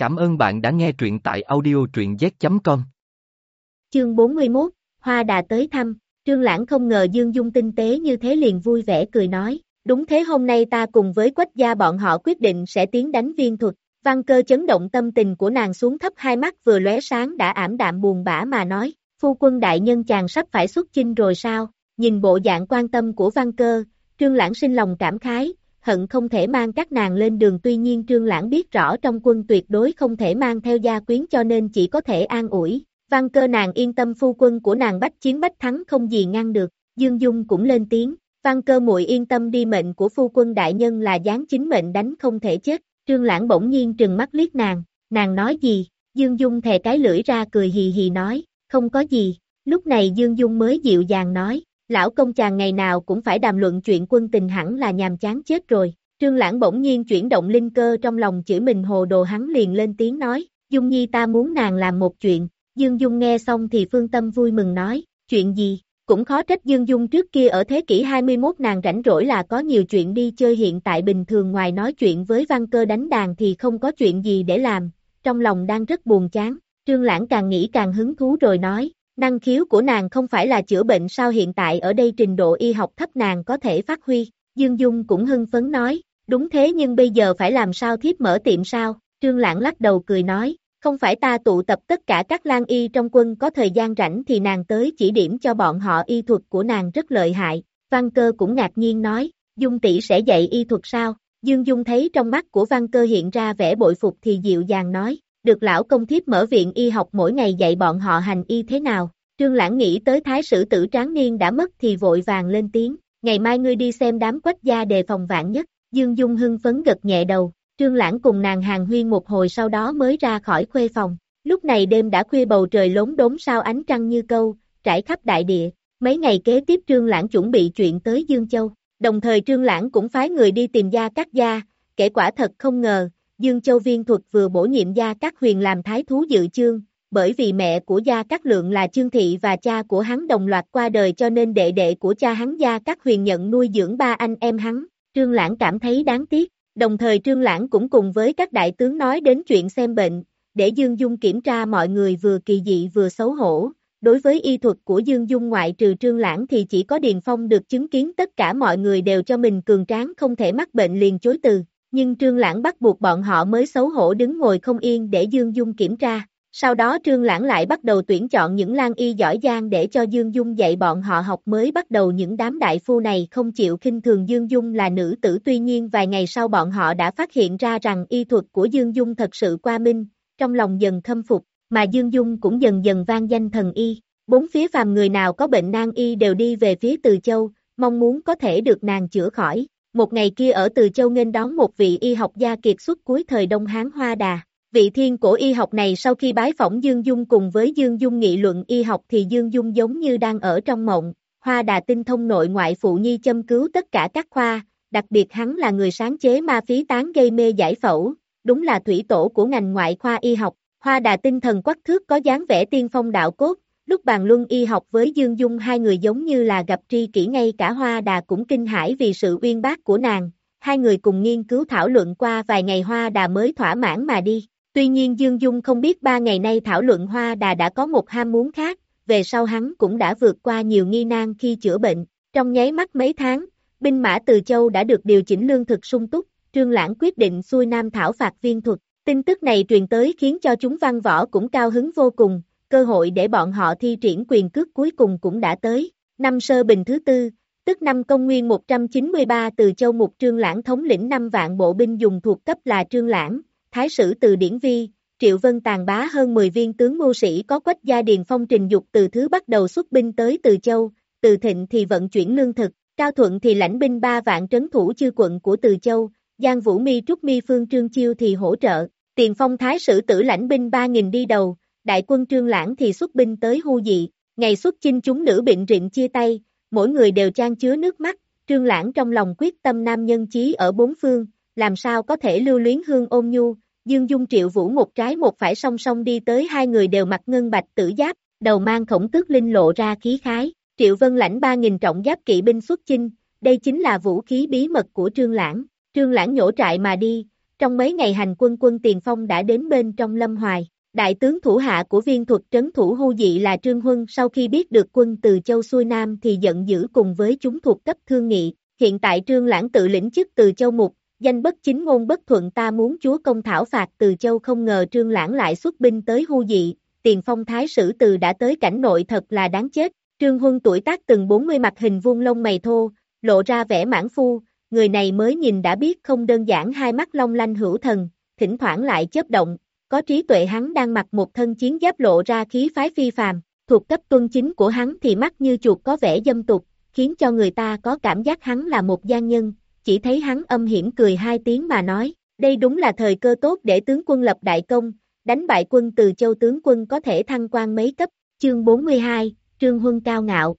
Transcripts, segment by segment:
Cảm ơn bạn đã nghe truyện tại audio truyện z.com. Chương 41, Hoa Đà tới thăm, Trương Lãng không ngờ Dương Dung tinh tế như thế liền vui vẻ cười nói, đúng thế hôm nay ta cùng với quách gia bọn họ quyết định sẽ tiến đánh viên thuật, văn cơ chấn động tâm tình của nàng xuống thấp hai mắt vừa lóe sáng đã ảm đạm buồn bã mà nói, phu quân đại nhân chàng sắp phải xuất chinh rồi sao, nhìn bộ dạng quan tâm của văn cơ, Trương Lãng sinh lòng cảm khái, hận không thể mang các nàng lên đường. Tuy nhiên Trương Lãng biết rõ trong quân tuyệt đối không thể mang theo gia quyến cho nên chỉ có thể an ủi, văn cơ nàng yên tâm phu quân của nàng bách chiến bách thắng không gì ngăn được, Dương Dung cũng lên tiếng, văn cơ muội yên tâm đi mệnh của phu quân đại nhân là dáng chính mệnh đánh không thể chết, Trương Lãng bỗng nhiên trừng mắt liếc nàng, nàng nói gì, Dương Dung thè cái lưỡi ra cười hì hì nói, không có gì, lúc này Dương Dung mới dịu dàng nói, lão công chàng ngày nào cũng phải đàm luận chuyện quân tình hẳn là nhàm chán chết rồi. Trương Lãng bỗng nhiên chuyển động linh cơ trong lòng chửi mình hồ đồ hắn liền lên tiếng nói, Dung Nhi ta muốn nàng làm một chuyện, Dương Dung nghe xong thì phương tâm vui mừng nói, chuyện gì, cũng khó trách Dương Dung trước kia ở thế kỷ 21 nàng rảnh rỗi là có nhiều chuyện đi chơi hiện tại bình thường ngoài nói chuyện với văn cơ đánh đàn thì không có chuyện gì để làm, trong lòng đang rất buồn chán, Trương Lãng càng nghĩ càng hứng thú rồi nói, Năng khiếu của nàng không phải là chữa bệnh sao hiện tại ở đây trình độ y học thấp nàng có thể phát huy, Dương Dung cũng hưng phấn nói, đúng thế nhưng bây giờ phải làm sao thiếp mở tiệm sao, Trương Lãng lắc đầu cười nói, không phải ta tụ tập tất cả các lang y trong quân có thời gian rảnh thì nàng tới chỉ điểm cho bọn họ y thuật của nàng rất lợi hại, Văn Cơ cũng ngạc nhiên nói, Dung tỷ sẽ dạy y thuật sao, Dương Dung thấy trong mắt của Văn Cơ hiện ra vẻ bội phục thì dịu dàng nói, được lão công thiếp mở viện y học mỗi ngày dạy bọn họ hành y thế nào. Trương Lãng nghĩ tới thái sử tử tráng niên đã mất thì vội vàng lên tiếng, ngày mai ngươi đi xem đám quách gia đề phòng vạn nhất, Dương Dung hưng phấn gật nhẹ đầu, Trương Lãng cùng nàng hàng huyên một hồi sau đó mới ra khỏi khuê phòng, lúc này đêm đã khuya bầu trời lốn đốn sao ánh trăng như câu, trải khắp đại địa, mấy ngày kế tiếp Trương Lãng chuẩn bị chuyện tới Dương Châu, đồng thời Trương Lãng cũng phái người đi tìm gia các gia, kể quả thật không ngờ, Dương Châu Viên thuật vừa bổ nhiệm gia các huyền làm thái thú dự chương, bởi vì mẹ của gia các lượng là chương thị và cha của hắn đồng loạt qua đời cho nên đệ đệ của cha hắn gia các huyền nhận nuôi dưỡng ba anh em hắn, Trương Lãng cảm thấy đáng tiếc, đồng thời Trương Lãng cũng cùng với các đại tướng nói đến chuyện xem bệnh, để Dương Dung kiểm tra mọi người vừa kỳ dị vừa xấu hổ. Đối với y thuật của Dương Dung ngoại trừ Trương Lãng thì chỉ có Điền Phong được chứng kiến tất cả mọi người đều cho mình cường tráng không thể mắc bệnh liền chối từ nhưng Trương Lãng bắt buộc bọn họ mới xấu hổ đứng ngồi không yên để Dương Dung kiểm tra. Sau đó Trương Lãng lại bắt đầu tuyển chọn những lang y giỏi giang để cho Dương Dung dạy bọn họ học mới bắt đầu những đám đại phu này không chịu khinh thường Dương Dung là nữ tử tuy nhiên vài ngày sau bọn họ đã phát hiện ra rằng y thuật của Dương Dung thật sự qua minh, trong lòng dần khâm phục, mà Dương Dung cũng dần dần vang danh thần y. Bốn phía phàm người nào có bệnh nan y đều đi về phía Từ Châu, mong muốn có thể được nàng chữa khỏi. Một ngày kia ở Từ Châu nghênh đón một vị y học gia kiệt xuất cuối thời Đông Hán Hoa Đà. Vị thiên cổ y học này sau khi bái phỏng Dương Dung cùng với Dương Dung nghị luận y học thì Dương Dung giống như đang ở trong mộng. Hoa Đà tinh thông nội ngoại phụ nhi châm cứu tất cả các khoa, đặc biệt hắn là người sáng chế ma phí tán gây mê giải phẫu, đúng là thủy tổ của ngành ngoại khoa y học. Hoa Đà tinh thần quắc thước có dáng vẻ tiên phong đạo cốt, Lúc bàn luân y học với Dương Dung hai người giống như là gặp tri kỷ ngay cả Hoa Đà cũng kinh hãi vì sự uyên bác của nàng, hai người cùng nghiên cứu thảo luận qua vài ngày Hoa Đà mới thỏa mãn mà đi. Tuy nhiên Dương Dung không biết ba ngày nay thảo luận Hoa Đà đã có một ham muốn khác, về sau hắn cũng đã vượt qua nhiều nghi nan khi chữa bệnh. Trong nháy mắt mấy tháng, binh mã từ châu đã được điều chỉnh lương thực sung túc, Trương Lãng quyết định xuôi nam thảo phạt viên thuật. Tin tức này truyền tới khiến cho chúng văn võ cũng cao hứng vô cùng, cơ hội để bọn họ thi triển quyền cước cuối cùng cũng đã tới. Năm sơ bình thứ tư, tức năm công nguyên 193 từ châu mục trương lãng thống lĩnh 5 vạn bộ binh dùng thuộc cấp là trương lãng, thái sử từ điển vi, triệu vân tàn bá hơn 10 viên tướng mưu sĩ có quách gia điền phong trình dục từ thứ bắt đầu xuất binh tới từ châu, từ thịnh thì vận chuyển lương thực, cao thuận thì lãnh binh 3 vạn trấn thủ chư quận của từ châu, Giang Vũ Mi Trúc Mi Phương Trương Chiêu thì hỗ trợ, tiền phong thái sử tử lãnh binh 3.000 đi đầu, đại quân trương lãng thì xuất binh tới hưu dị, ngày xuất chinh chúng nữ bệnh rịnh chia tay, mỗi người đều trang chứa nước mắt, trương lãng trong lòng quyết tâm nam nhân chí ở bốn phương, làm sao có thể lưu luyến hương ôm nhu, dương dung triệu vũ một trái một phải song song đi tới hai người đều mặc ngân bạch tử giáp, đầu mang khổng tước linh lộ ra khí khái, triệu vân lãnh ba nghìn trọng giáp kỵ binh xuất chinh, đây chính là vũ khí bí mật của trương lãng, trương lãng nhổ trại mà đi, trong mấy ngày hành quân quân tiền phong đã đến bên trong Lâm Hoài. Đại tướng thủ hạ của viên thuật trấn thủ hưu dị là Trương Huân sau khi biết được quân từ Châu xuôi Nam thì giận dữ cùng với chúng thuộc cấp thương nghị. Hiện tại Trương Lãng tự lĩnh chức từ Châu Mục, danh bất chính ngôn bất thuận ta muốn chúa công thảo phạt từ Châu không ngờ Trương Lãng lại xuất binh tới hưu dị, tiền phong thái sử từ đã tới cảnh nội thật là đáng chết. Trương Huân tuổi tác từng 40 mặt hình vuông lông mày thô, lộ ra vẻ mãn phu, người này mới nhìn đã biết không đơn giản hai mắt long lanh hữu thần, thỉnh thoảng lại chớp động, có trí tuệ hắn đang mặc một thân chiến giáp lộ ra khí phái phi phàm, thuộc cấp tuân chính của hắn thì mắt như chuột có vẻ dâm tục, khiến cho người ta có cảm giác hắn là một gian nhân, chỉ thấy hắn âm hiểm cười hai tiếng mà nói, đây đúng là thời cơ tốt để tướng quân lập đại công, đánh bại quân từ châu tướng quân có thể thăng quan mấy cấp, chương 42, Trương Huân cao ngạo.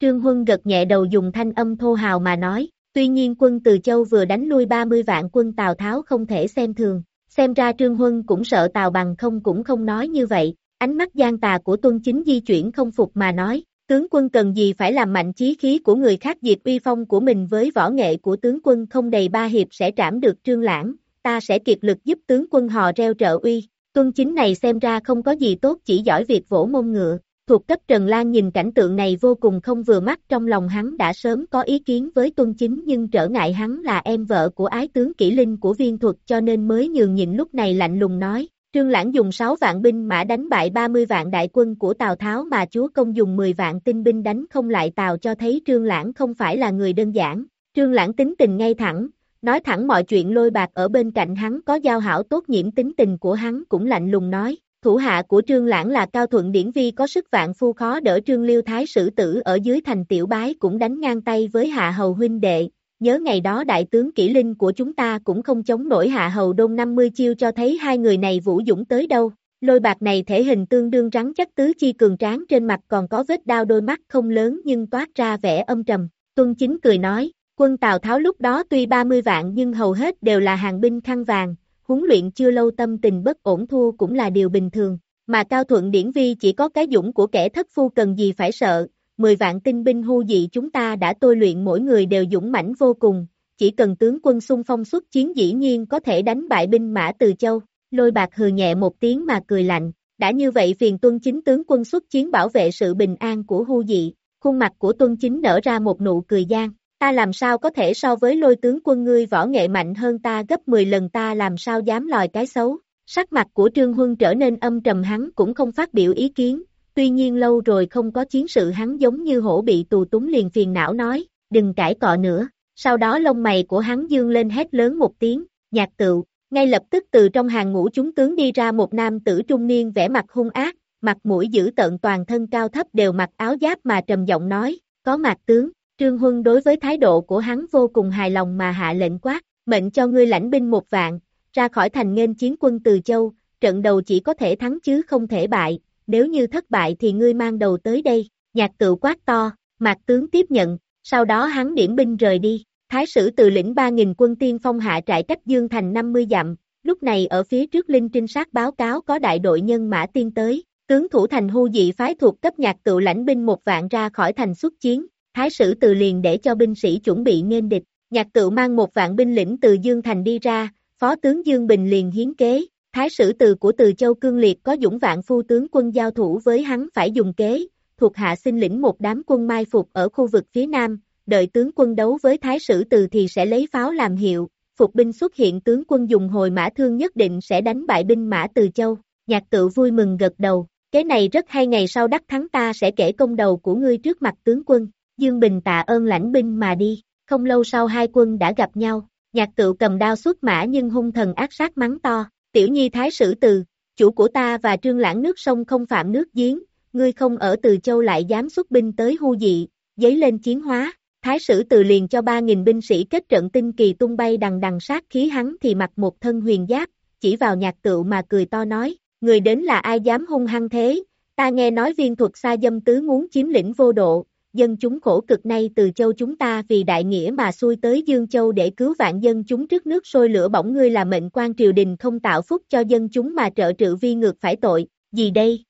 Trương Huân gật nhẹ đầu dùng thanh âm thô hào mà nói, tuy nhiên quân từ châu vừa đánh lui 30 vạn quân Tào Tháo không thể xem thường, xem ra Trương Huân cũng sợ Tào Bằng không cũng không nói như vậy, ánh mắt gian tà của tuân chính di chuyển không phục mà nói, tướng quân cần gì phải làm mạnh chí khí của người khác diệt uy phong của mình với võ nghệ của tướng quân không đầy ba hiệp sẽ trảm được Trương Lãng, ta sẽ kiệt lực giúp tướng quân hò reo trợ uy, tuân chính này xem ra không có gì tốt chỉ giỏi việc vỗ mông ngựa, thuộc cấp Trần Lan nhìn cảnh tượng này vô cùng không vừa mắt trong lòng hắn đã sớm có ý kiến với tuân chính nhưng trở ngại hắn là em vợ của ái tướng kỷ linh của viên thuật cho nên mới nhường nhịn lúc này lạnh lùng nói. Trương Lãng dùng 6 vạn binh mã đánh bại 30 vạn đại quân của Tào Tháo mà chúa công dùng 10 vạn tinh binh đánh không lại Tào cho thấy Trương Lãng không phải là người đơn giản. Trương Lãng tính tình ngay thẳng, nói thẳng mọi chuyện lôi bạc ở bên cạnh hắn có giao hảo tốt nhiễm tính tình của hắn cũng lạnh lùng nói, Thủ hạ của Trương Lãng là Cao Thuận Điển Vi có sức vạn phu khó đỡ Trương Liêu Thái sử tử ở dưới thành tiểu bái cũng đánh ngang tay với hạ hầu huynh đệ. Nhớ ngày đó đại tướng kỷ linh của chúng ta cũng không chống nổi hạ hầu đông 50 chiêu cho thấy hai người này vũ dũng tới đâu. Lôi bạc này thể hình tương đương rắn chắc tứ chi cường tráng trên mặt còn có vết đao đôi mắt không lớn nhưng toát ra vẻ âm trầm. Tuân chính cười nói, quân Tào Tháo lúc đó tuy 30 vạn nhưng hầu hết đều là hàng binh khăn vàng, huấn luyện chưa lâu tâm tình bất ổn thua cũng là điều bình thường, mà Cao Thuận Điển Vi chỉ có cái dũng của kẻ thất phu cần gì phải sợ, 10 vạn tinh binh hưu dị chúng ta đã tôi luyện mỗi người đều dũng mãnh vô cùng, chỉ cần tướng quân xung phong xuất chiến dĩ nhiên có thể đánh bại binh mã từ châu, lôi bạc hừ nhẹ một tiếng mà cười lạnh, đã như vậy phiền tuân chính tướng quân xuất chiến bảo vệ sự bình an của hưu dị, khuôn mặt của tuân chính nở ra một nụ cười gian, ta làm sao có thể so với lôi tướng quân ngươi võ nghệ mạnh hơn ta gấp 10 lần ta làm sao dám lòi cái xấu. Sắc mặt của Trương Huân trở nên âm trầm hắn cũng không phát biểu ý kiến, tuy nhiên lâu rồi không có chiến sự hắn giống như hổ bị tù túng liền phiền não nói, đừng cãi cọ nữa, sau đó lông mày của hắn dương lên hét lớn một tiếng, nhạc tựu, ngay lập tức từ trong hàng ngũ chúng tướng đi ra một nam tử trung niên vẻ mặt hung ác, mặt mũi dữ tợn toàn thân cao thấp đều mặc áo giáp mà trầm giọng nói, có mặt tướng, Trương Huân đối với thái độ của hắn vô cùng hài lòng mà hạ lệnh quát, mệnh cho ngươi lãnh binh một vạn, ra khỏi thành nghênh chiến quân từ châu, trận đầu chỉ có thể thắng chứ không thể bại, nếu như thất bại thì ngươi mang đầu tới đây, nhạc tự quát to, mạc tướng tiếp nhận, sau đó hắn điểm binh rời đi, thái sử từ lĩnh 3.000 quân tiên phong hạ trại cách Dương Thành 50 dặm, lúc này ở phía trước linh trinh sát báo cáo có đại đội nhân mã tiên tới, tướng thủ thành hưu dị phái thuộc cấp nhạc tự lãnh binh một vạn ra khỏi thành xuất chiến, Thái sử từ liền để cho binh sĩ chuẩn bị nghênh địch, nhạc tự mang một vạn binh lĩnh từ Dương Thành đi ra, phó tướng Dương Bình liền hiến kế, thái sử từ của từ châu cương liệt có dũng vạn phu tướng quân giao thủ với hắn phải dùng kế, thuộc hạ xin lĩnh một đám quân mai phục ở khu vực phía nam, đợi tướng quân đấu với thái sử từ thì sẽ lấy pháo làm hiệu, phục binh xuất hiện tướng quân dùng hồi mã thương nhất định sẽ đánh bại binh mã từ châu, nhạc tự vui mừng gật đầu, cái này rất hay ngày sau đắc thắng ta sẽ kể công đầu của ngươi trước mặt tướng quân, Dương Bình tạ ơn lãnh binh mà đi, không lâu sau hai quân đã gặp nhau, nhạc tự cầm đao xuất mã nhưng hung thần ác sát mắng to, tiểu nhi thái sử từ, chủ của ta và trương lãng nước sông không phạm nước giếng, ngươi không ở từ châu lại dám xuất binh tới hưu dị, giấy lên chiến hóa, thái sử từ liền cho ba nghìn binh sĩ kết trận tinh kỳ tung bay đằng đằng sát khí hắn thì mặc một thân huyền giáp, chỉ vào nhạc tự mà cười to nói, người đến là ai dám hung hăng thế, ta nghe nói viên thuật xa dâm tứ muốn chiếm lĩnh vô độ, dân chúng khổ cực nay từ châu chúng ta vì đại nghĩa mà xuôi tới Dương Châu để cứu vạn dân chúng trước nước sôi lửa bỏng ngươi là mệnh quan triều đình không tạo phúc cho dân chúng mà trợ trự vi ngược phải tội, gì đây?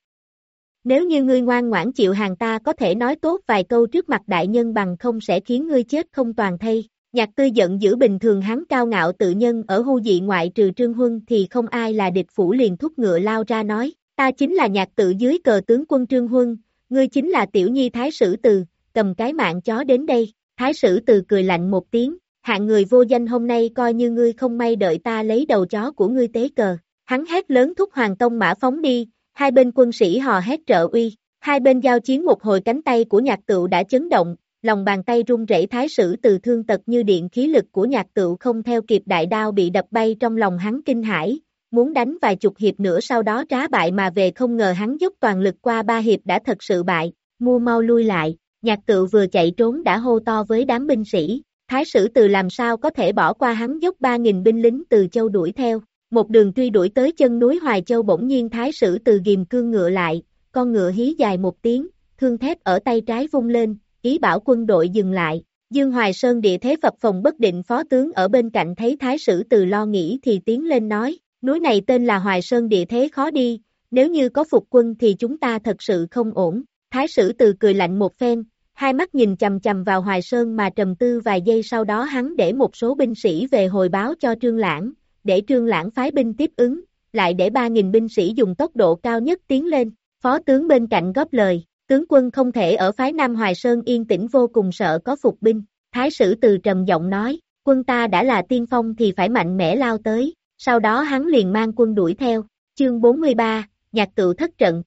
Nếu như ngươi ngoan ngoãn chịu hàng ta có thể nói tốt vài câu trước mặt đại nhân bằng không sẽ khiến ngươi chết không toàn thây. Nhạc tư giận giữ bình thường hắn cao ngạo tự nhân ở hưu dị ngoại trừ Trương Huân thì không ai là địch phủ liền thúc ngựa lao ra nói, ta chính là nhạc tự dưới cờ tướng quân Trương Huân, ngươi chính là tiểu nhi thái sử từ, cầm cái mạng chó đến đây, thái sử từ cười lạnh một tiếng, hạng người vô danh hôm nay coi như ngươi không may đợi ta lấy đầu chó của ngươi tế cờ, hắn hét lớn thúc hoàng tông mã phóng đi, hai bên quân sĩ hò hét trợ uy, hai bên giao chiến một hồi cánh tay của nhạc tựu đã chấn động, lòng bàn tay run rẩy thái sử từ thương tật như điện khí lực của nhạc tựu không theo kịp đại đao bị đập bay trong lòng hắn kinh hãi, muốn đánh vài chục hiệp nữa sau đó trá bại mà về không ngờ hắn dốc toàn lực qua ba hiệp đã thật sự bại, mua mau lui lại, nhạc Tự vừa chạy trốn đã hô to với đám binh sĩ, thái sử từ làm sao có thể bỏ qua hắn dốc ba nghìn binh lính từ châu đuổi theo, một đường truy đuổi tới chân núi Hoài Châu bỗng nhiên thái sử từ ghim cương ngựa lại, con ngựa hí dài một tiếng, thương thép ở tay trái vung lên, ý bảo quân đội dừng lại. Dương Hoài Sơn địa thế phập phòng bất định phó tướng ở bên cạnh thấy thái sử từ lo nghĩ thì tiến lên nói, núi này tên là Hoài Sơn địa thế khó đi, nếu như có phục quân thì chúng ta thật sự không ổn. Thái sử từ cười lạnh một phen, hai mắt nhìn chầm chầm vào Hoài Sơn mà trầm tư vài giây sau đó hắn để một số binh sĩ về hồi báo cho Trương Lãng, để Trương Lãng phái binh tiếp ứng, lại để 3.000 binh sĩ dùng tốc độ cao nhất tiến lên, phó tướng bên cạnh góp lời, tướng quân không thể ở phái Nam Hoài Sơn yên tĩnh vô cùng sợ có phục binh, thái sử từ trầm giọng nói, quân ta đã là tiên phong thì phải mạnh mẽ lao tới, sau đó hắn liền mang quân đuổi theo, chương 43, nhạc tự thất trận.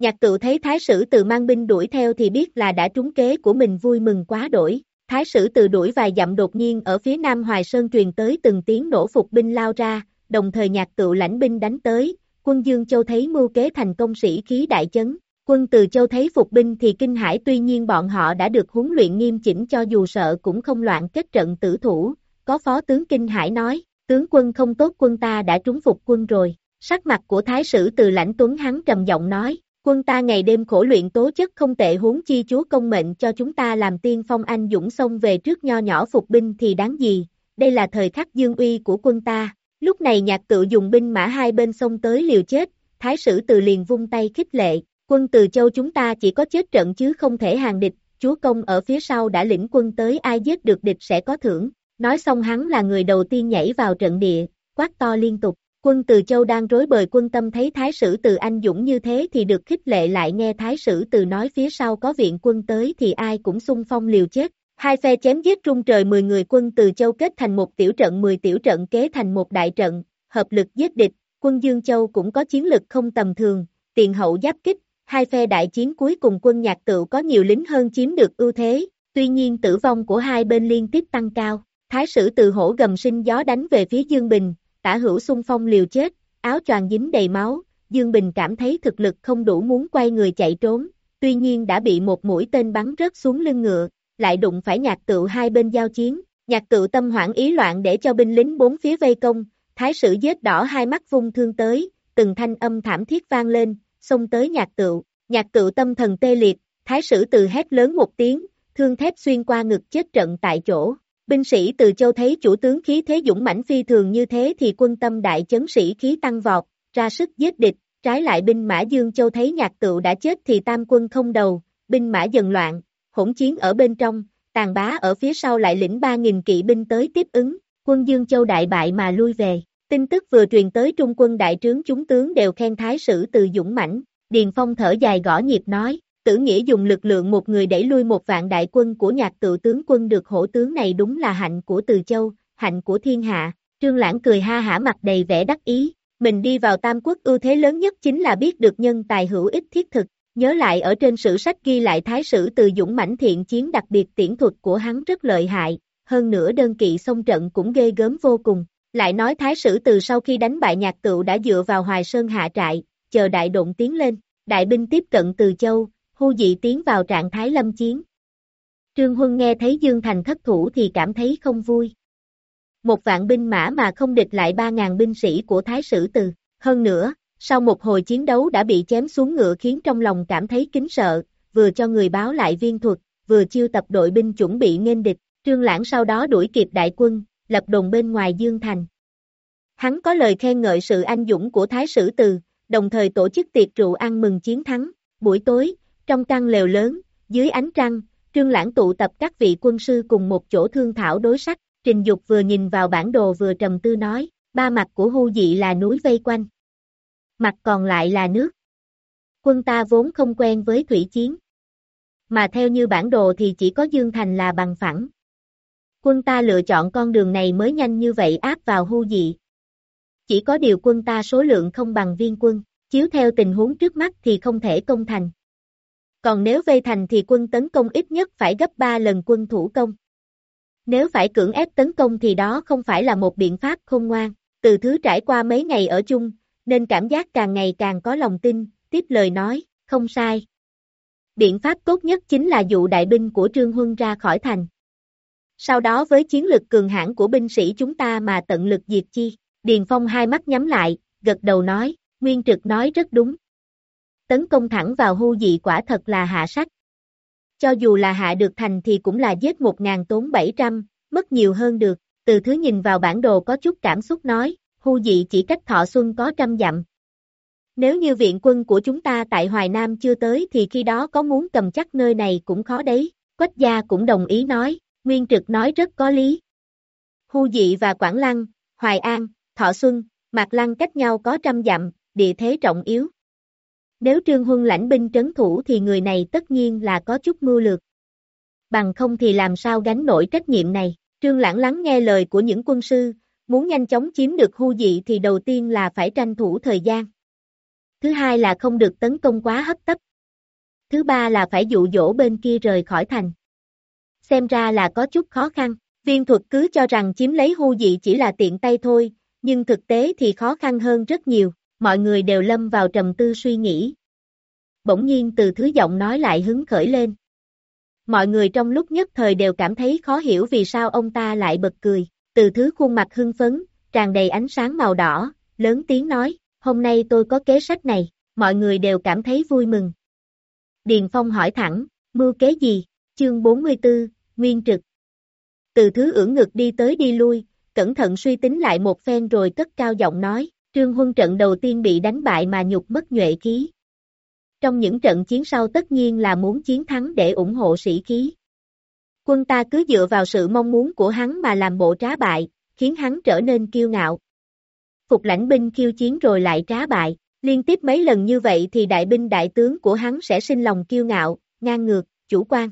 Nhạc tự thấy thái sử từ mang binh đuổi theo thì biết là đã trúng kế của mình vui mừng quá đổi, Thái sử từ đuổi vài dặm đột nhiên ở phía nam Hoài Sơn truyền tới từng tiếng nổ phục binh lao ra, đồng thời nhạc cựu lãnh binh đánh tới, quân Dương Châu thấy mưu kế thành công sĩ khí đại chấn, quân từ Châu thấy phục binh thì kinh hải tuy nhiên bọn họ đã được huấn luyện nghiêm chỉnh cho dù sợ cũng không loạn kết trận tử thủ, có phó tướng kinh hải nói, tướng quân không tốt quân ta đã trúng phục quân rồi, sắc mặt của thái sử từ lãnh tuấn hắn trầm giọng nói, Quân ta ngày đêm khổ luyện tố chất không tệ huống chi chúa công mệnh cho chúng ta làm tiên phong anh dũng xông về trước nho nhỏ phục binh thì đáng gì, đây là thời khắc dương uy của quân ta. Lúc này nhạc tự dùng binh mã hai bên sông tới liều chết, thái sử từ liền vung tay khích lệ, quân từ châu chúng ta chỉ có chết trận chứ không thể hàng địch, chúa công ở phía sau đã lĩnh quân tới ai giết được địch sẽ có thưởng, nói xong hắn là người đầu tiên nhảy vào trận địa, quát to liên tục, Quân từ châu đang rối bời quân tâm thấy thái sử từ anh dũng như thế thì được khích lệ lại nghe thái sử từ nói phía sau có viện quân tới thì ai cũng xung phong liều chết. Hai phe chém giết trung trời 10 người quân từ châu kết thành một tiểu trận 10 tiểu trận kế thành một đại trận, hợp lực giết địch, quân Dương Châu cũng có chiến lực không tầm thường, tiền hậu giáp kích, hai phe đại chiến cuối cùng quân nhạc tự có nhiều lính hơn chiếm được ưu thế, tuy nhiên tử vong của hai bên liên tiếp tăng cao, thái sử từ hổ gầm sinh gió đánh về phía Dương Bình, tả hữu xung phong liều chết, áo choàng dính đầy máu, Dương Bình cảm thấy thực lực không đủ muốn quay người chạy trốn, tuy nhiên đã bị một mũi tên bắn rớt xuống lưng ngựa, lại đụng phải nhạc tựu hai bên giao chiến, nhạc tựu tâm hoảng ý loạn để cho binh lính bốn phía vây công, thái sử giết đỏ hai mắt vung thương tới, từng thanh âm thảm thiết vang lên, xông tới nhạc tựu, nhạc tựu tâm thần tê liệt, thái sử từ hét lớn một tiếng, thương thép xuyên qua ngực chết trận tại chỗ, Binh sĩ từ châu thấy chủ tướng khí thế dũng mãnh phi thường như thế thì quân tâm đại chấn sĩ khí tăng vọt, ra sức giết địch, trái lại binh mã Dương Châu thấy nhạc tựu đã chết thì tam quân không đầu, binh mã dần loạn, hỗn chiến ở bên trong, tàn bá ở phía sau lại lĩnh 3.000 kỵ binh tới tiếp ứng, quân Dương Châu đại bại mà lui về. Tin tức vừa truyền tới trung quân đại trướng chúng tướng đều khen thái sử từ dũng mãnh, Điền Phong thở dài gõ nhịp nói, Tử nghĩa dùng lực lượng một người đẩy lui một vạn đại quân của nhạc tự tướng quân được hổ tướng này đúng là hạnh của Từ Châu, hạnh của thiên hạ. Trương Lãng cười ha hả mặt đầy vẻ đắc ý, mình đi vào Tam Quốc ưu thế lớn nhất chính là biết được nhân tài hữu ích thiết thực. Nhớ lại ở trên sử sách ghi lại thái sử từ dũng mãnh thiện chiến đặc biệt tiễn thuật của hắn rất lợi hại, hơn nữa đơn kỵ sông trận cũng ghê gớm vô cùng. Lại nói thái sử từ sau khi đánh bại nhạc cựu đã dựa vào Hoài Sơn hạ trại, chờ đại động tiến lên, đại binh tiếp cận từ châu, Hu dị tiến vào trạng thái lâm chiến. Trương Huân nghe thấy Dương Thành thất thủ thì cảm thấy không vui. Một vạn binh mã mà không địch lại ba ngàn binh sĩ của Thái Sử Từ. Hơn nữa, sau một hồi chiến đấu đã bị chém xuống ngựa khiến trong lòng cảm thấy kính sợ, vừa cho người báo lại viên thuật, vừa chiêu tập đội binh chuẩn bị nghênh địch. Trương Lãng sau đó đuổi kịp đại quân, lập đồn bên ngoài Dương Thành. Hắn có lời khen ngợi sự anh dũng của Thái Sử Từ, đồng thời tổ chức tiệc rượu ăn mừng chiến thắng. Buổi tối, trong căn lều lớn, dưới ánh trăng, Trương Lãng tụ tập các vị quân sư cùng một chỗ thương thảo đối sách, Trình Dục vừa nhìn vào bản đồ vừa trầm tư nói, ba mặt của hưu dị là núi vây quanh. Mặt còn lại là nước. Quân ta vốn không quen với thủy chiến. Mà theo như bản đồ thì chỉ có Dương Thành là bằng phẳng. Quân ta lựa chọn con đường này mới nhanh như vậy áp vào hưu dị. Chỉ có điều quân ta số lượng không bằng viên quân, chiếu theo tình huống trước mắt thì không thể công thành. Còn nếu vây thành thì quân tấn công ít nhất phải gấp 3 lần quân thủ công. Nếu phải cưỡng ép tấn công thì đó không phải là một biện pháp khôn ngoan. Từ thứ trải qua mấy ngày ở chung, nên cảm giác càng ngày càng có lòng tin, tiếp lời nói, không sai. Biện pháp tốt nhất chính là dụ đại binh của Trương Huân ra khỏi thành. Sau đó với chiến lực cường hãn của binh sĩ chúng ta mà tận lực diệt chi. Điền Phong hai mắt nhắm lại, gật đầu nói, Nguyên Trực nói rất đúng. Tấn công thẳng vào hưu dị quả thật là hạ sách. Cho dù là hạ được thành thì cũng là giết một ngàn tốn 700, mất nhiều hơn được. Từ thứ nhìn vào bản đồ có chút cảm xúc nói, hưu dị chỉ cách thọ xuân có trăm dặm. Nếu như viện quân của chúng ta tại Hoài Nam chưa tới thì khi đó có muốn cầm chắc nơi này cũng khó đấy. Quách gia cũng đồng ý nói, Nguyên Trực nói rất có lý. Hu dị và Quảng Lăng, Hoài An, Thọ Xuân, Mạc Lăng cách nhau có trăm dặm, địa thế trọng yếu. Nếu Trương Huân lãnh binh trấn thủ thì người này tất nhiên là có chút mưu lược. Bằng không thì làm sao gánh nổi trách nhiệm này. Trương Lãng lắng nghe lời của những quân sư, muốn nhanh chóng chiếm được hưu dị thì đầu tiên là phải tranh thủ thời gian. Thứ hai là không được tấn công quá hấp tấp. Thứ ba là phải dụ dỗ bên kia rời khỏi thành. Xem ra là có chút khó khăn. Viên thuật cứ cho rằng chiếm lấy hưu dị chỉ là tiện tay thôi, nhưng thực tế thì khó khăn hơn rất nhiều, mọi người đều lâm vào trầm tư suy nghĩ. Bỗng nhiên từ thứ giọng nói lại hứng khởi lên. Mọi người trong lúc nhất thời đều cảm thấy khó hiểu vì sao ông ta lại bật cười, từ thứ khuôn mặt hưng phấn, tràn đầy ánh sáng màu đỏ, lớn tiếng nói, hôm nay tôi có kế sách này, mọi người đều cảm thấy vui mừng. Điền Phong hỏi thẳng, mưu kế gì, chương 44, Nguyên Trực. Từ thứ ưỡng ngực đi tới đi lui, cẩn thận suy tính lại một phen rồi cất cao giọng nói, Trương Huân trận đầu tiên bị đánh bại mà nhục mất nhuệ khí. Trong những trận chiến sau tất nhiên là muốn chiến thắng để ủng hộ sĩ khí. Quân ta cứ dựa vào sự mong muốn của hắn mà làm bộ trá bại, khiến hắn trở nên kiêu ngạo. Phục lãnh binh khiêu chiến rồi lại trá bại, liên tiếp mấy lần như vậy thì đại binh đại tướng của hắn sẽ sinh lòng kiêu ngạo, ngang ngược, chủ quan.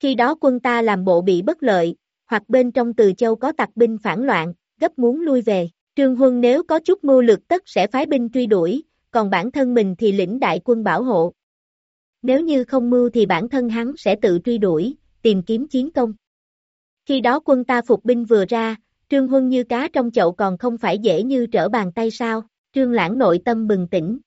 Khi đó quân ta làm bộ bị bất lợi, hoặc bên trong từ châu có tặc binh phản loạn, gấp muốn lui về. Trương Huân nếu có chút mưu lực tất sẽ phái binh truy đuổi, còn bản thân mình thì lĩnh đại quân bảo hộ. Nếu như không mưu thì bản thân hắn sẽ tự truy đuổi, tìm kiếm chiến công. Khi đó quân ta phục binh vừa ra, Trương Huân như cá trong chậu còn không phải dễ như trở bàn tay sao, Trương Lãng nội tâm bừng tỉnh.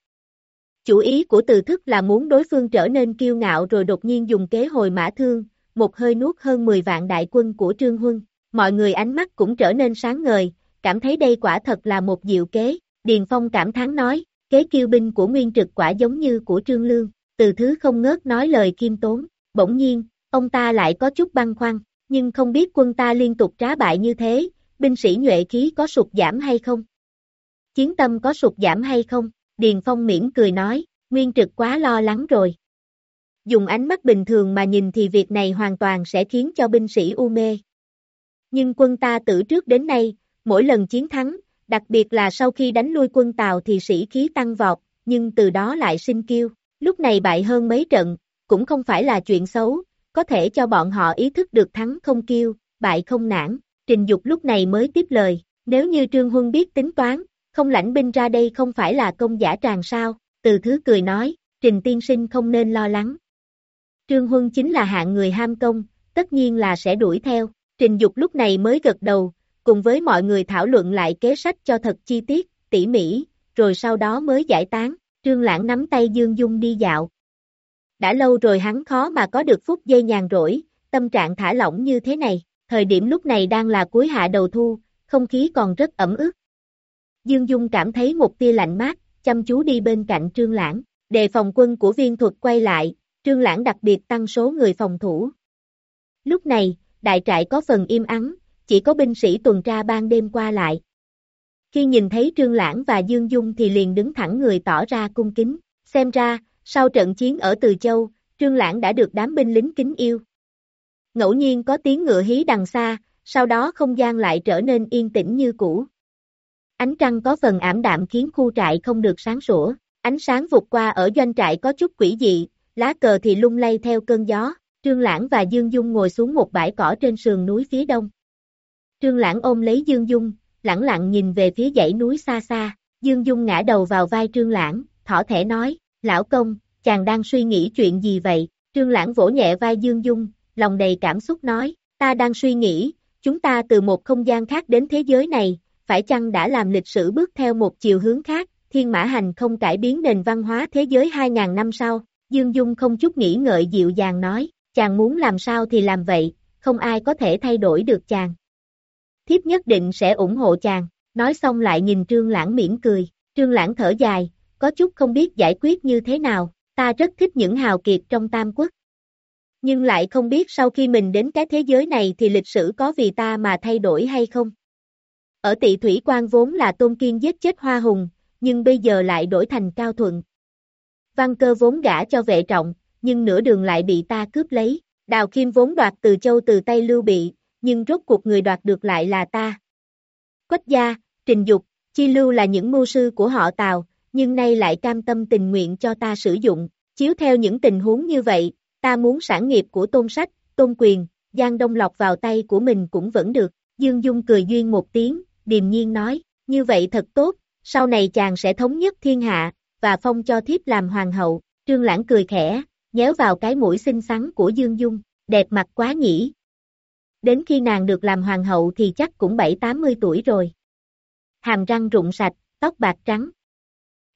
Chủ ý của từ thức là muốn đối phương trở nên kiêu ngạo rồi đột nhiên dùng kế hồi mã thương, một hơi nuốt hơn 10 vạn đại quân của Trương Huân. Mọi người ánh mắt cũng trở nên sáng ngời, cảm thấy đây quả thật là một diệu kế. Điền Phong cảm thán nói, kế kiêu binh của Nguyên Trực quả giống như của Trương Lương, từ thứ không ngớt nói lời kim tốn. Bỗng nhiên, ông ta lại có chút băn khoăn, nhưng không biết quân ta liên tục trá bại như thế, binh sĩ nhuệ khí có sụt giảm hay không? Chiến tâm có sụt giảm hay không? Điền Phong mỉm cười nói, Nguyên Trực quá lo lắng rồi dùng ánh mắt bình thường mà nhìn thì việc này hoàn toàn sẽ khiến cho binh sĩ u mê. Nhưng quân ta từ trước đến nay, mỗi lần chiến thắng, đặc biệt là sau khi đánh lui quân Tàu thì sĩ khí tăng vọt, nhưng từ đó lại sinh kiêu. Lúc này bại hơn mấy trận, cũng không phải là chuyện xấu, có thể cho bọn họ ý thức được thắng không kiêu, bại không nản. Trình Dục lúc này mới tiếp lời, nếu như Trương Huân biết tính toán, không lãnh binh ra đây không phải là công giả tràng sao, từ thứ cười nói, Trình Tiên Sinh không nên lo lắng, Trương Huân chính là hạng người ham công, tất nhiên là sẽ đuổi theo. Trình Dục lúc này mới gật đầu, cùng với mọi người thảo luận lại kế sách cho thật chi tiết, tỉ mỉ, rồi sau đó mới giải tán, Trương Lãng nắm tay Dương Dung đi dạo. Đã lâu rồi hắn khó mà có được phút giây nhàn rỗi, tâm trạng thả lỏng như thế này, thời điểm lúc này đang là cuối hạ đầu thu, không khí còn rất ẩm ướt. Dương Dung cảm thấy một tia lạnh mát, chăm chú đi bên cạnh Trương Lãng, đề phòng quân của viên thuật quay lại, Trương Lãng đặc biệt tăng số người phòng thủ. Lúc này, đại trại có phần im ắng, chỉ có binh sĩ tuần tra ban đêm qua lại. Khi nhìn thấy Trương Lãng và Dương Dung thì liền đứng thẳng người tỏ ra cung kính, xem ra, sau trận chiến ở Từ Châu, Trương Lãng đã được đám binh lính kính yêu. Ngẫu nhiên có tiếng ngựa hí đằng xa, sau đó không gian lại trở nên yên tĩnh như cũ. Ánh trăng có phần ảm đạm khiến khu trại không được sáng sủa, ánh sáng vụt qua ở doanh trại có chút quỷ dị, lá cờ thì lung lay theo cơn gió, Trương Lãng và Dương Dung ngồi xuống một bãi cỏ trên sườn núi phía đông. Trương Lãng ôm lấy Dương Dung, lẳng lặng nhìn về phía dãy núi xa xa, Dương Dung ngã đầu vào vai Trương Lãng, thỏ thẻ nói, lão công, chàng đang suy nghĩ chuyện gì vậy? Trương Lãng vỗ nhẹ vai Dương Dung, lòng đầy cảm xúc nói, ta đang suy nghĩ, chúng ta từ một không gian khác đến thế giới này, phải chăng đã làm lịch sử bước theo một chiều hướng khác, thiên mã hành không cải biến nền văn hóa thế giới 2.000 năm sau, Dương Dung không chút nghĩ ngợi dịu dàng nói, chàng muốn làm sao thì làm vậy, không ai có thể thay đổi được chàng. Thiếp nhất định sẽ ủng hộ chàng, nói xong lại nhìn Trương Lãng mỉm cười, Trương Lãng thở dài, có chút không biết giải quyết như thế nào, ta rất thích những hào kiệt trong Tam Quốc. Nhưng lại không biết sau khi mình đến cái thế giới này thì lịch sử có vì ta mà thay đổi hay không. Ở tị thủy quan vốn là Tôn Kiên giết chết Hoa Hùng, nhưng bây giờ lại đổi thành Cao Thuận. Văn cơ vốn gả cho vệ trọng, nhưng nửa đường lại bị ta cướp lấy. Đào Kim vốn đoạt từ châu từ tay Lưu Bị, nhưng rốt cuộc người đoạt được lại là ta. Quách gia, Trình Dục, Chi Lưu là những mưu sư của họ Tào, nhưng nay lại cam tâm tình nguyện cho ta sử dụng. Chiếu theo những tình huống như vậy, ta muốn sản nghiệp của tôn sách, tôn quyền, Giang Đông Lọc vào tay của mình cũng vẫn được. Dương Dung cười duyên một tiếng, điềm nhiên nói, như vậy thật tốt, sau này chàng sẽ thống nhất thiên hạ, và phong cho thiếp làm hoàng hậu. Trương Lãng cười khẽ, nhéo vào cái mũi xinh xắn của Dương Dung, đẹp mặt quá nhỉ. Đến khi nàng được làm hoàng hậu thì chắc cũng 7-80 tuổi rồi. Hàm răng rụng sạch, tóc bạc trắng.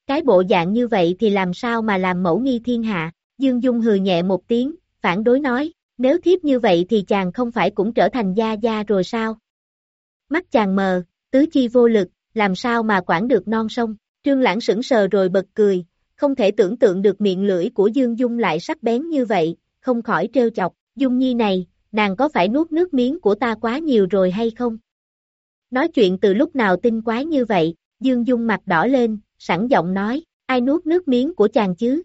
Cái bộ dạng như vậy thì làm sao mà làm mẫu nghi thiên hạ, Dương Dung hừ nhẹ một tiếng, phản đối nói, nếu thiếp như vậy thì chàng không phải cũng trở thành gia gia rồi sao? Mắt chàng mờ, tứ chi vô lực, làm sao mà quản được non sông, trương lãng sững sờ rồi bật cười, không thể tưởng tượng được miệng lưỡi của Dương Dung lại sắc bén như vậy, không khỏi trêu chọc, Dung Nhi này, nàng có phải nuốt nước miếng của ta quá nhiều rồi hay không? Nói chuyện từ lúc nào tinh quái như vậy, Dương Dung mặt đỏ lên, sẵn giọng nói, ai nuốt nước miếng của chàng chứ?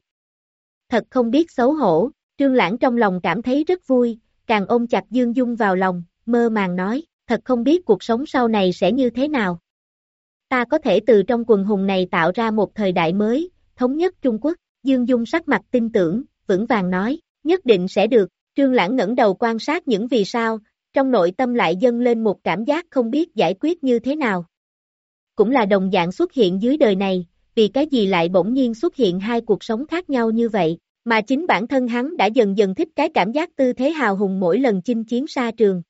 Thật không biết xấu hổ, Trương Lãng trong lòng cảm thấy rất vui, càng ôm chặt Dương Dung vào lòng, mơ màng nói, thật không biết cuộc sống sau này sẽ như thế nào. Ta có thể từ trong quần hùng này tạo ra một thời đại mới, thống nhất Trung Quốc, Dương Dung sắc mặt tin tưởng, vững vàng nói, nhất định sẽ được, Trương Lãng ngẩng đầu quan sát những vì sao, trong nội tâm lại dâng lên một cảm giác không biết giải quyết như thế nào. Cũng là đồng dạng xuất hiện dưới đời này, vì cái gì lại bỗng nhiên xuất hiện hai cuộc sống khác nhau như vậy, mà chính bản thân hắn đã dần dần thích cái cảm giác tư thế hào hùng mỗi lần chinh chiến xa trường.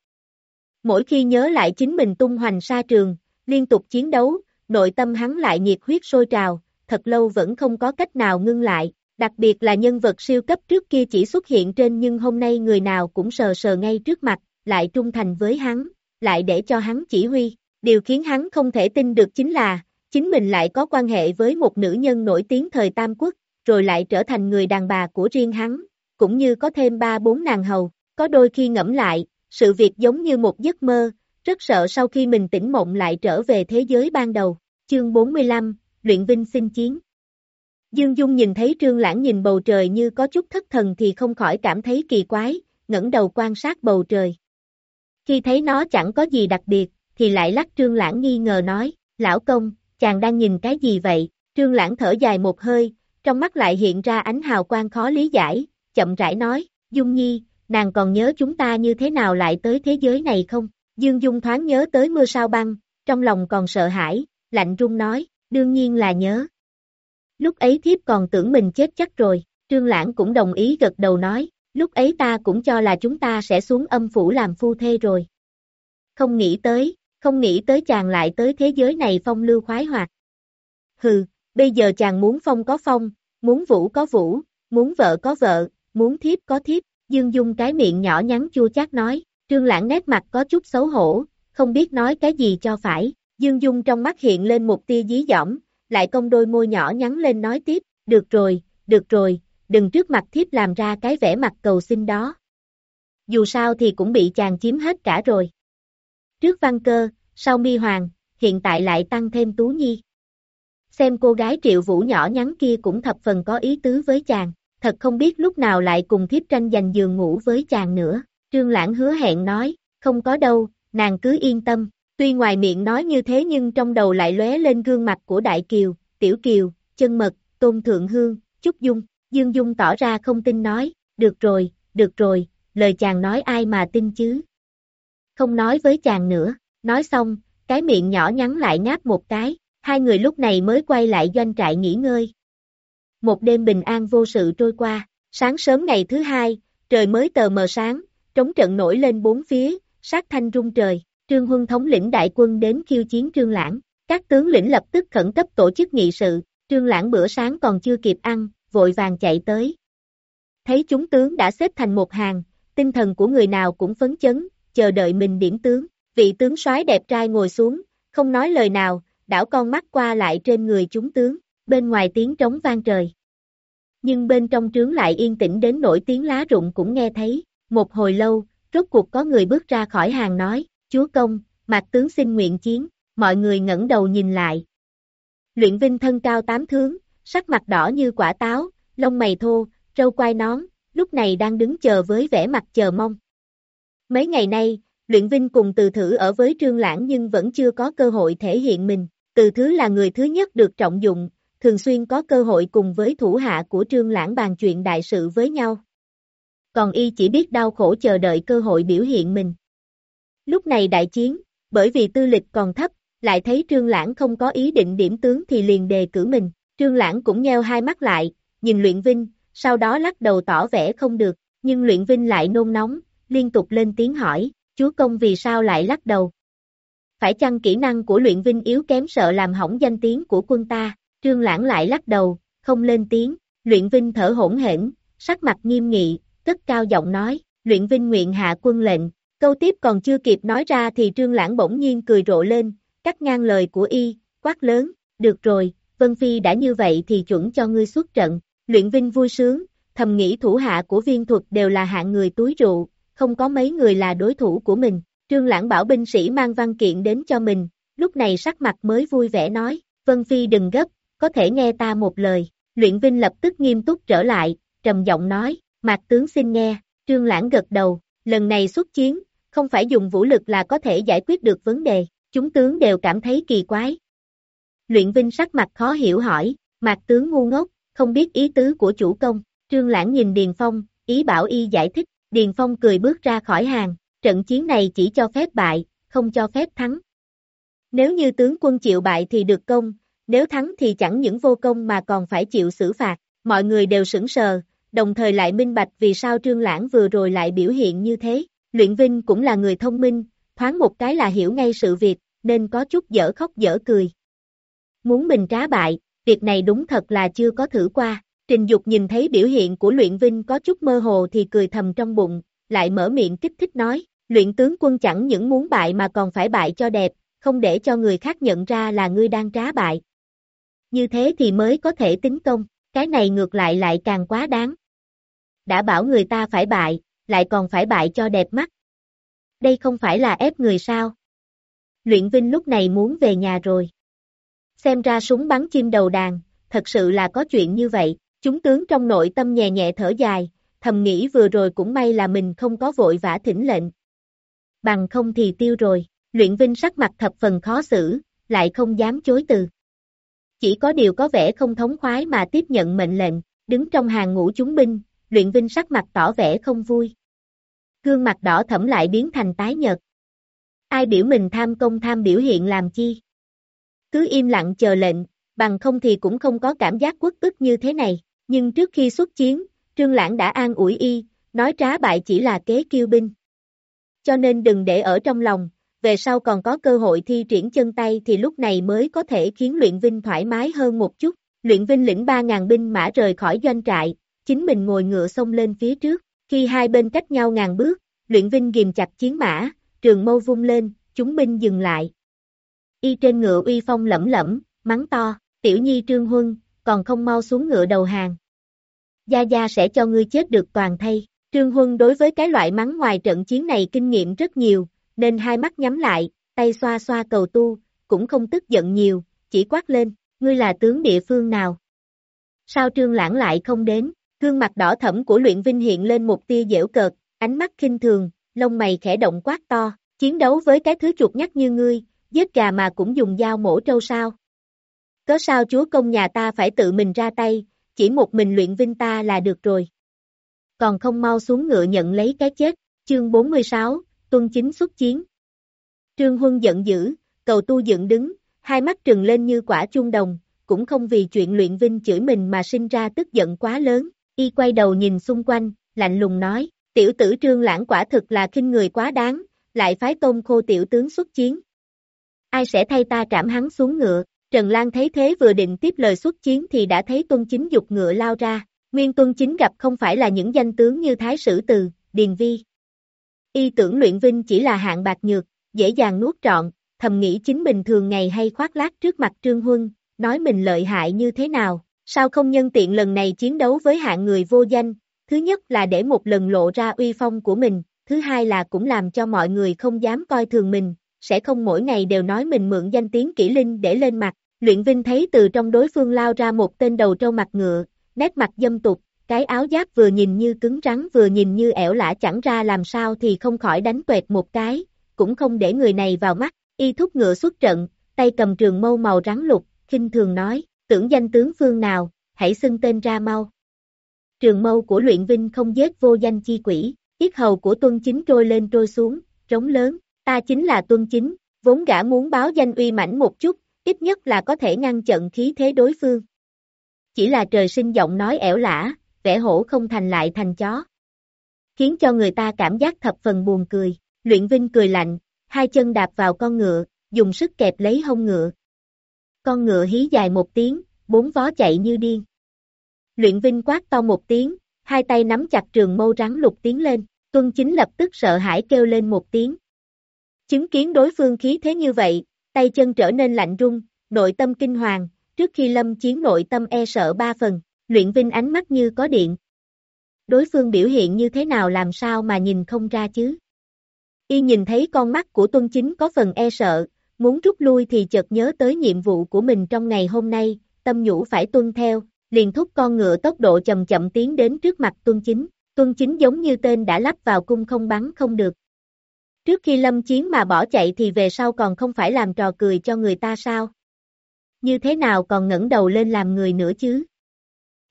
Mỗi khi nhớ lại chính mình tung hoành xa trường, liên tục chiến đấu, nội tâm hắn lại nhiệt huyết sôi trào, thật lâu vẫn không có cách nào ngưng lại, đặc biệt là nhân vật siêu cấp trước kia chỉ xuất hiện trên nhưng hôm nay người nào cũng sờ sờ ngay trước mặt, lại trung thành với hắn, lại để cho hắn chỉ huy. Điều khiến hắn không thể tin được chính là, chính mình lại có quan hệ với một nữ nhân nổi tiếng thời Tam Quốc, rồi lại trở thành người đàn bà của riêng hắn, cũng như có thêm ba bốn nàng hầu, có đôi khi ngẫm lại, sự việc giống như một giấc mơ, rất sợ sau khi mình tỉnh mộng lại trở về thế giới ban đầu. Chương 45, Luyện Vinh xin chiến Dương Dung nhìn thấy Trương Lãng nhìn bầu trời như có chút thất thần thì không khỏi cảm thấy kỳ quái, ngẩng đầu quan sát bầu trời. Khi thấy nó chẳng có gì đặc biệt, thì lại lắc Trương Lãng nghi ngờ nói, lão công, chàng đang nhìn cái gì vậy? Trương Lãng thở dài một hơi, trong mắt lại hiện ra ánh hào quang khó lý giải, chậm rãi nói, Dung Nhi, nàng còn nhớ chúng ta như thế nào lại tới thế giới này không? Dương Dung thoáng nhớ tới mưa sao băng, trong lòng còn sợ hãi, lạnh run nói, đương nhiên là nhớ. Lúc ấy thiếp còn tưởng mình chết chắc rồi, Trương Lãng cũng đồng ý gật đầu nói, lúc ấy ta cũng cho là chúng ta sẽ xuống âm phủ làm phu thê rồi. Không nghĩ tới, không nghĩ tới chàng lại tới thế giới này phong lưu khoái hoạt. Hừ, bây giờ chàng muốn phong có phong, muốn vũ có vũ, muốn vợ có vợ, muốn thiếp có thiếp, Dương Dung cái miệng nhỏ nhắn chua chát nói, Trương Lãng nét mặt có chút xấu hổ, không biết nói cái gì cho phải, Dương Dung trong mắt hiện lên một tia dí dỏm, lại cong đôi môi nhỏ nhắn lên nói tiếp, được rồi, được rồi, đừng trước mặt thiếp làm ra cái vẻ mặt cầu xin đó. Dù sao thì cũng bị chàng chiếm hết cả rồi. Trước văn cơ, sau mi hoàng, hiện tại lại tăng thêm tú nhi. Xem cô gái triệu vũ nhỏ nhắn kia cũng thập phần có ý tứ với chàng, thật không biết lúc nào lại cùng thiếp tranh giành giường ngủ với chàng nữa. Trương Lãng hứa hẹn nói, không có đâu, nàng cứ yên tâm. Tuy ngoài miệng nói như thế nhưng trong đầu lại lóe lên gương mặt của Đại Kiều, Tiểu Kiều, Chân Mật, Tôn Thượng Hương, Trúc Dung. Dương Dung tỏ ra không tin nói, được rồi, được rồi, lời chàng nói ai mà tin chứ. Không nói với chàng nữa, nói xong, cái miệng nhỏ nhắn lại ngáp một cái, hai người lúc này mới quay lại doanh trại nghỉ ngơi. Một đêm bình an vô sự trôi qua, sáng sớm ngày thứ hai, trời mới tờ mờ sáng, trống trận nổi lên bốn phía, sát thanh rung trời, Trương Huân thống lĩnh đại quân đến khiêu chiến Trương Lãng, các tướng lĩnh lập tức khẩn cấp tổ chức nghị sự, Trương Lãng bữa sáng còn chưa kịp ăn, vội vàng chạy tới. Thấy chúng tướng đã xếp thành một hàng, tinh thần của người nào cũng phấn chấn, chờ đợi mình điểm tướng, vị tướng soái đẹp trai ngồi xuống, không nói lời nào, đảo con mắt qua lại trên người chúng tướng, bên ngoài tiếng trống vang trời. Nhưng bên trong trướng lại yên tĩnh đến nổi tiếng lá rụng cũng nghe thấy, một hồi lâu, rốt cuộc có người bước ra khỏi hàng nói, chúa công, mạc tướng xin nguyện chiến, mọi người ngẩng đầu nhìn lại. Luyện vinh thân cao tám thướng, sắc mặt đỏ như quả táo, lông mày thô, râu quai nón, lúc này đang đứng chờ với vẻ mặt chờ mong. Mấy ngày nay, Luyện Vinh cùng từ thử ở với Trương Lãng nhưng vẫn chưa có cơ hội thể hiện mình. Từ thứ là người thứ nhất được trọng dụng, thường xuyên có cơ hội cùng với thủ hạ của Trương Lãng bàn chuyện đại sự với nhau. Còn y chỉ biết đau khổ chờ đợi cơ hội biểu hiện mình. Lúc này đại chiến, bởi vì tư lịch còn thấp, lại thấy Trương Lãng không có ý định điểm tướng thì liền đề cử mình. Trương Lãng cũng nheo hai mắt lại, nhìn Luyện Vinh, sau đó lắc đầu tỏ vẻ không được, nhưng Luyện Vinh lại nôn nóng, liên tục lên tiếng hỏi, chúa công vì sao lại lắc đầu? Phải chăng kỹ năng của Luyện Vinh yếu kém sợ làm hỏng danh tiếng của quân ta? Trương Lãng lại lắc đầu, không lên tiếng, Luyện Vinh thở hổn hển, sắc mặt nghiêm nghị, cất cao giọng nói, Luyện Vinh nguyện hạ quân lệnh, câu tiếp còn chưa kịp nói ra thì Trương Lãng bỗng nhiên cười rộ lên, cắt ngang lời của y, quát lớn, được rồi, Vân Phi đã như vậy thì chuẩn cho ngươi xuất trận, luyện vinh vui sướng, thầm nghĩ thủ hạ của viên thuật đều là hạng người túi rượu, không có mấy người là đối thủ của mình, trương lãng bảo binh sĩ mang văn kiện đến cho mình, lúc này sắc mặt mới vui vẻ nói, Vân Phi đừng gấp, có thể nghe ta một lời, luyện vinh lập tức nghiêm túc trở lại, trầm giọng nói, mạc tướng xin nghe, trương lãng gật đầu, lần này xuất chiến, không phải dùng vũ lực là có thể giải quyết được vấn đề, chúng tướng đều cảm thấy kỳ quái, Luyện Vinh sắc mặt khó hiểu hỏi, mạc tướng ngu ngốc, không biết ý tứ của chủ công, Trương Lãng nhìn Điền Phong, ý bảo y giải thích, Điền Phong cười bước ra khỏi hàng, trận chiến này chỉ cho phép bại, không cho phép thắng. Nếu như tướng quân chịu bại thì được công, nếu thắng thì chẳng những vô công mà còn phải chịu xử phạt, mọi người đều sững sờ, đồng thời lại minh bạch vì sao Trương Lãng vừa rồi lại biểu hiện như thế. Luyện Vinh cũng là người thông minh, thoáng một cái là hiểu ngay sự việc, nên có chút dở khóc dở cười, muốn mình trá bại, việc này đúng thật là chưa có thử qua. Trình Dục nhìn thấy biểu hiện của luyện vinh có chút mơ hồ thì cười thầm trong bụng, lại mở miệng kích thích nói, luyện tướng quân chẳng những muốn bại mà còn phải bại cho đẹp, không để cho người khác nhận ra là ngươi đang trá bại. Như thế thì mới có thể tính công, cái này ngược lại lại càng quá đáng. Đã bảo người ta phải bại, lại còn phải bại cho đẹp mắt. Đây không phải là ép người sao? Luyện Vinh lúc này muốn về nhà rồi. Xem ra súng bắn chim đầu đàn, thật sự là có chuyện như vậy, chúng tướng trong nội tâm nhẹ nhẹ thở dài, thầm nghĩ vừa rồi cũng may là mình không có vội vã thỉnh lệnh. Bằng không thì tiêu rồi, luyện vinh sắc mặt thập phần khó xử, lại không dám chối từ. Chỉ có điều có vẻ không thống khoái mà tiếp nhận mệnh lệnh, đứng trong hàng ngũ chúng binh, luyện vinh sắc mặt tỏ vẻ không vui. Gương mặt đỏ thẫm lại biến thành tái nhợt. Ai biểu mình tham công tham biểu hiện làm chi? cứ im lặng chờ lệnh, bằng không thì cũng không có cảm giác quất ức như thế này. Nhưng trước khi xuất chiến, Trương Lãng đã an ủi y, nói trá bại chỉ là kế kiêu binh. Cho nên đừng để ở trong lòng, về sau còn có cơ hội thi triển chân tay thì lúc này mới có thể khiến luyện vinh thoải mái hơn một chút. Luyện vinh lĩnh 3.000 binh mã rời khỏi doanh trại, chính mình ngồi ngựa xông lên phía trước. Khi hai bên cách nhau ngàn bước, luyện vinh ghim chặt chiến mã, trường mâu vung lên, chúng binh dừng lại, y trên ngựa uy phong lẫm lẫm, mắng to, tiểu nhi trương huân, còn không mau xuống ngựa đầu hàng. Gia Gia sẽ cho ngươi chết được toàn thay. Trương Huân đối với cái loại mắng ngoài trận chiến này kinh nghiệm rất nhiều, nên hai mắt nhắm lại, tay xoa xoa cầu tu, cũng không tức giận nhiều, chỉ quát lên, ngươi là tướng địa phương nào? Sao Trương Lãng lại không đến? Gương mặt đỏ thẫm của luyện vinh hiện lên một tia dễu cợt, ánh mắt khinh thường, lông mày khẽ động quát to, chiến đấu với cái thứ chuột nhắt như ngươi, giết gà mà cũng dùng dao mổ trâu sao. Cớ sao chúa công nhà ta phải tự mình ra tay, chỉ một mình luyện vinh ta là được rồi. Còn không mau xuống ngựa nhận lấy cái chết, chương 46, tuân chính xuất chiến. Trương Huân giận dữ, cầu tu dựng đứng, hai mắt trừng lên như quả chuông đồng, cũng không vì chuyện luyện vinh chửi mình mà sinh ra tức giận quá lớn, y quay đầu nhìn xung quanh, lạnh lùng nói, tiểu tử trương lãng quả thực là khinh người quá đáng, lại phái tôn khô tiểu tướng xuất chiến. Ai sẽ thay ta trảm hắn xuống ngựa, Trần Lan thấy thế vừa định tiếp lời xuất chiến thì đã thấy tuân chính dục ngựa lao ra, nguyên tuân chính gặp không phải là những danh tướng như Thái Sử Từ, Điền Vi. Y tưởng luyện vinh chỉ là hạng bạc nhược, dễ dàng nuốt trọn, thầm nghĩ chính mình thường ngày hay khoác lác trước mặt Trương Huân, nói mình lợi hại như thế nào, sao không nhân tiện lần này chiến đấu với hạng người vô danh, thứ nhất là để một lần lộ ra uy phong của mình, thứ hai là cũng làm cho mọi người không dám coi thường mình, sẽ không mỗi ngày đều nói mình mượn danh tiếng kỹ linh để lên mặt. Luyện Vinh thấy từ trong đối phương lao ra một tên đầu trâu mặt ngựa, nét mặt dâm tục, cái áo giáp vừa nhìn như cứng rắn vừa nhìn như ẻo lả chẳng ra làm sao thì không khỏi đánh tuệt một cái, cũng không để người này vào mắt, y thúc ngựa xuất trận, tay cầm trường mâu màu rắn lục, khinh thường nói, tưởng danh tướng phương nào, hãy xưng tên ra mau. Trường mâu của luyện vinh không giết vô danh chi quỷ, yết hầu của tuân chính trôi lên trôi xuống, trống lớn, ta chính là tuân chính, vốn gã muốn báo danh uy mãnh một chút, ít nhất là có thể ngăn chặn khí thế đối phương. Chỉ là trời sinh giọng nói ẻo lả, vẽ hổ không thành lại thành chó. Khiến cho người ta cảm giác thập phần buồn cười, luyện vinh cười lạnh, hai chân đạp vào con ngựa, dùng sức kẹp lấy hông ngựa. Con ngựa hí dài một tiếng, bốn vó chạy như điên. Luyện vinh quát to một tiếng, hai tay nắm chặt trường mâu rắn lục tiến lên, tuân chính lập tức sợ hãi kêu lên một tiếng. Chứng kiến đối phương khí thế như vậy, tay chân trở nên lạnh rung, nội tâm kinh hoàng, trước khi lâm chiến nội tâm e sợ ba phần, luyện vinh ánh mắt như có điện. Đối phương biểu hiện như thế nào làm sao mà nhìn không ra chứ? Y nhìn thấy con mắt của tuân chính có phần e sợ, muốn rút lui thì chợt nhớ tới nhiệm vụ của mình trong ngày hôm nay, tâm nhủ phải tuân theo, liền thúc con ngựa tốc độ chậm chậm tiến đến trước mặt tuân chính, tuân chính giống như tên đã lắp vào cung không bắn không được. Trước khi lâm chiến mà bỏ chạy thì về sau còn không phải làm trò cười cho người ta sao? Như thế nào còn ngẩng đầu lên làm người nữa chứ?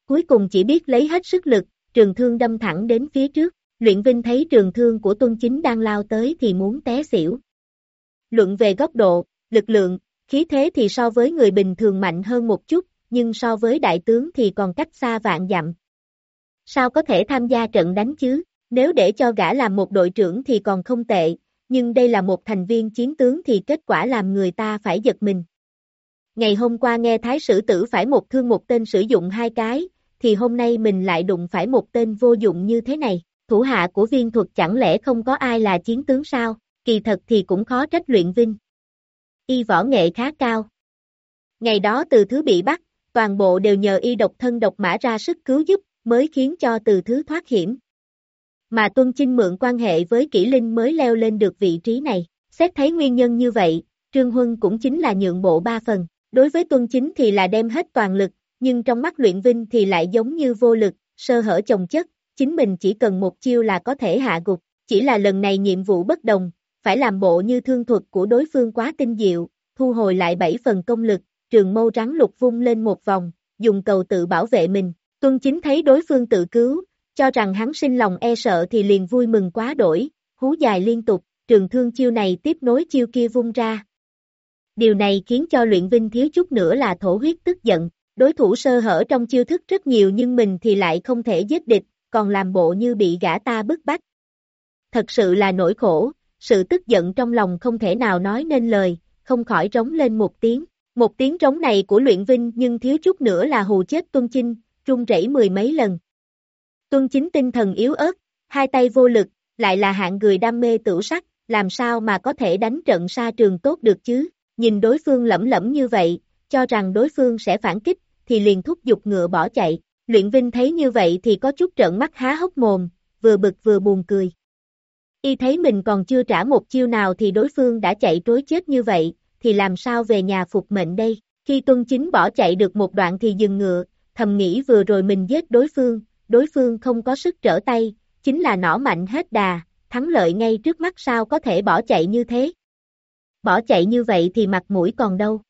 Cuối cùng chỉ biết lấy hết sức lực, trường thương đâm thẳng đến phía trước, luyện vinh thấy trường thương của tuân chính đang lao tới thì muốn té xỉu. Luận về góc độ, lực lượng, khí thế thì so với người bình thường mạnh hơn một chút, nhưng so với đại tướng thì còn cách xa vạn dặm. Sao có thể tham gia trận đánh chứ? Nếu để cho gã làm một đội trưởng thì còn không tệ, nhưng đây là một thành viên chiến tướng thì kết quả làm người ta phải giật mình. Ngày hôm qua nghe Thái sử tử phải một thương một tên sử dụng hai cái, thì hôm nay mình lại đụng phải một tên vô dụng như thế này. Thủ hạ của viên thuật chẳng lẽ không có ai là chiến tướng sao? Kỳ thật thì cũng khó trách luyện vinh. Y võ nghệ khá cao. Ngày đó từ thứ bị bắt, toàn bộ đều nhờ y độc thân độc mã ra sức cứu giúp, mới khiến cho từ thứ thoát hiểm. Mà Tuân Chinh mượn quan hệ với kỹ linh mới leo lên được vị trí này. Xét thấy nguyên nhân như vậy, Trương Huân cũng chính là nhượng bộ ba phần. Đối với Tuân Chính thì là đem hết toàn lực, nhưng trong mắt luyện vinh thì lại giống như vô lực, sơ hở chồng chất, chính mình chỉ cần một chiêu là có thể hạ gục. Chỉ là lần này nhiệm vụ bất đồng, phải làm bộ như thương thuật của đối phương quá tinh diệu, thu hồi lại bảy phần công lực, trường mâu rắn lục vung lên một vòng, dùng cầu tự bảo vệ mình. Tuân chính thấy đối phương tự cứu, cho rằng hắn sinh lòng e sợ thì liền vui mừng quá đổi, hú dài liên tục, trường thương chiêu này tiếp nối chiêu kia vung ra. Điều này khiến cho luyện vinh thiếu chút nữa là thổ huyết tức giận, đối thủ sơ hở trong chiêu thức rất nhiều nhưng mình thì lại không thể giết địch, còn làm bộ như bị gã ta bức bách. Thật sự là nỗi khổ, sự tức giận trong lòng không thể nào nói nên lời, không khỏi trống lên một tiếng. Một tiếng trống này của luyện vinh nhưng thiếu chút nữa là hù chết tuân chinh, trung rẩy mười mấy lần. Tuân chính tinh thần yếu ớt, hai tay vô lực, lại là hạng người đam mê tửu sắc, làm sao mà có thể đánh trận xa trường tốt được chứ, nhìn đối phương lẫm lẫm như vậy, cho rằng đối phương sẽ phản kích, thì liền thúc giục ngựa bỏ chạy, luyện vinh thấy như vậy thì có chút trợn mắt há hốc mồm, vừa bực vừa buồn cười. Y thấy mình còn chưa trả một chiêu nào thì đối phương đã chạy trối chết như vậy, thì làm sao về nhà phục mệnh đây, khi tuân chính bỏ chạy được một đoạn thì dừng ngựa, thầm nghĩ vừa rồi mình giết đối phương, đối phương không có sức trở tay, chính là nỏ mạnh hết đà, thắng lợi ngay trước mắt sao có thể bỏ chạy như thế. Bỏ chạy như vậy thì mặt mũi còn đâu.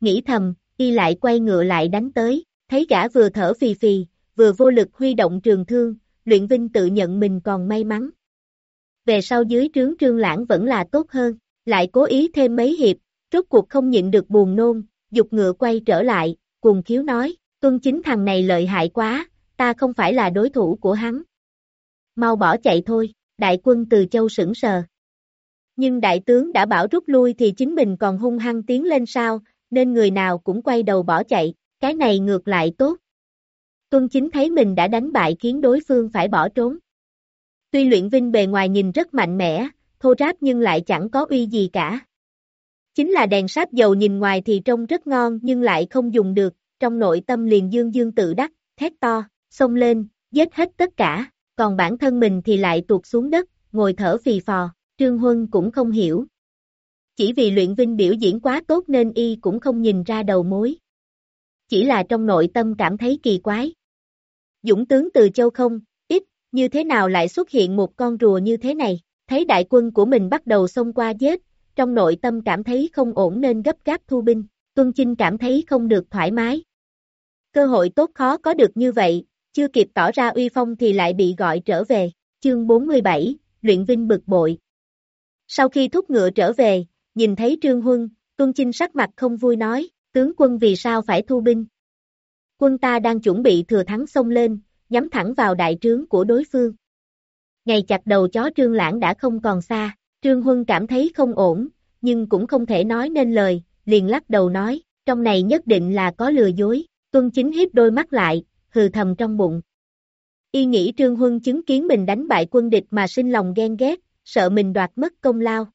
Nghĩ thầm, y lại quay ngựa lại đánh tới, thấy gã vừa thở phì phì, vừa vô lực huy động trường thương, luyện vinh tự nhận mình còn may mắn. Về sau dưới trướng trương lãng vẫn là tốt hơn, lại cố ý thêm mấy hiệp, rốt cuộc không nhịn được buồn nôn, dục ngựa quay trở lại, cùng khiếu nói, tuân chính thằng này lợi hại quá, ta không phải là đối thủ của hắn. Mau bỏ chạy thôi, đại quân từ châu sững sờ. Nhưng đại tướng đã bảo rút lui thì chính mình còn hung hăng tiến lên sao, nên người nào cũng quay đầu bỏ chạy, cái này ngược lại tốt. Tuân chính thấy mình đã đánh bại khiến đối phương phải bỏ trốn. Tuy luyện vinh bề ngoài nhìn rất mạnh mẽ, thô ráp nhưng lại chẳng có uy gì cả. Chính là đèn sáp dầu nhìn ngoài thì trông rất ngon nhưng lại không dùng được, trong nội tâm liền dương dương tự đắc, thét to, xông lên, giết hết tất cả, còn bản thân mình thì lại tuột xuống đất, ngồi thở phì phò, Trương Huân cũng không hiểu. Chỉ vì luyện vinh biểu diễn quá tốt nên y cũng không nhìn ra đầu mối. Chỉ là trong nội tâm cảm thấy kỳ quái. Dũng tướng từ châu không, như thế nào lại xuất hiện một con rùa như thế này, thấy đại quân của mình bắt đầu xông qua giết, trong nội tâm cảm thấy không ổn nên gấp gáp thu binh, Tuân Chinh cảm thấy không được thoải mái. Cơ hội tốt khó có được như vậy, chưa kịp tỏ ra uy phong thì lại bị gọi trở về, chương 47, luyện vinh bực bội. Sau khi thúc ngựa trở về, nhìn thấy Trương Huân, Tuân Chinh sắc mặt không vui nói, tướng quân vì sao phải thu binh. Quân ta đang chuẩn bị thừa thắng xông lên, nhắm thẳng vào đại trướng của đối phương. Ngày chặt đầu chó Trương Lãng đã không còn xa, Trương Huân cảm thấy không ổn, nhưng cũng không thể nói nên lời, liền lắc đầu nói, trong này nhất định là có lừa dối, tuân chính hiếp đôi mắt lại, hừ thầm trong bụng. Y nghĩ Trương Huân chứng kiến mình đánh bại quân địch mà sinh lòng ghen ghét, sợ mình đoạt mất công lao.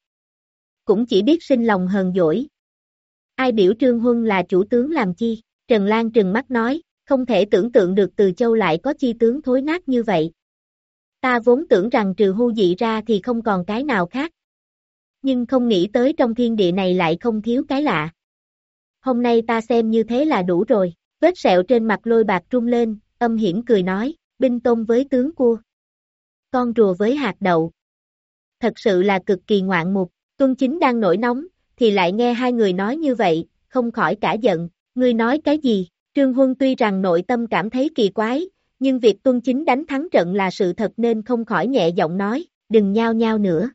Cũng chỉ biết sinh lòng hờn dỗi. Ai biểu Trương Huân là chủ tướng làm chi, Trần Lan trừng mắt nói, không thể tưởng tượng được từ châu lại có chi tướng thối nát như vậy. Ta vốn tưởng rằng trừ hưu dị ra thì không còn cái nào khác. Nhưng không nghĩ tới trong thiên địa này lại không thiếu cái lạ. Hôm nay ta xem như thế là đủ rồi, vết sẹo trên mặt lôi bạc trung lên, âm hiểm cười nói, binh tôn với tướng cua. Con rùa với hạt đậu. Thật sự là cực kỳ ngoạn mục, tuân chính đang nổi nóng, thì lại nghe hai người nói như vậy, không khỏi cả giận, ngươi nói cái gì, Trương Huân tuy rằng nội tâm cảm thấy kỳ quái, nhưng việc tuân chính đánh thắng trận là sự thật nên không khỏi nhẹ giọng nói, đừng nhao nhao nữa.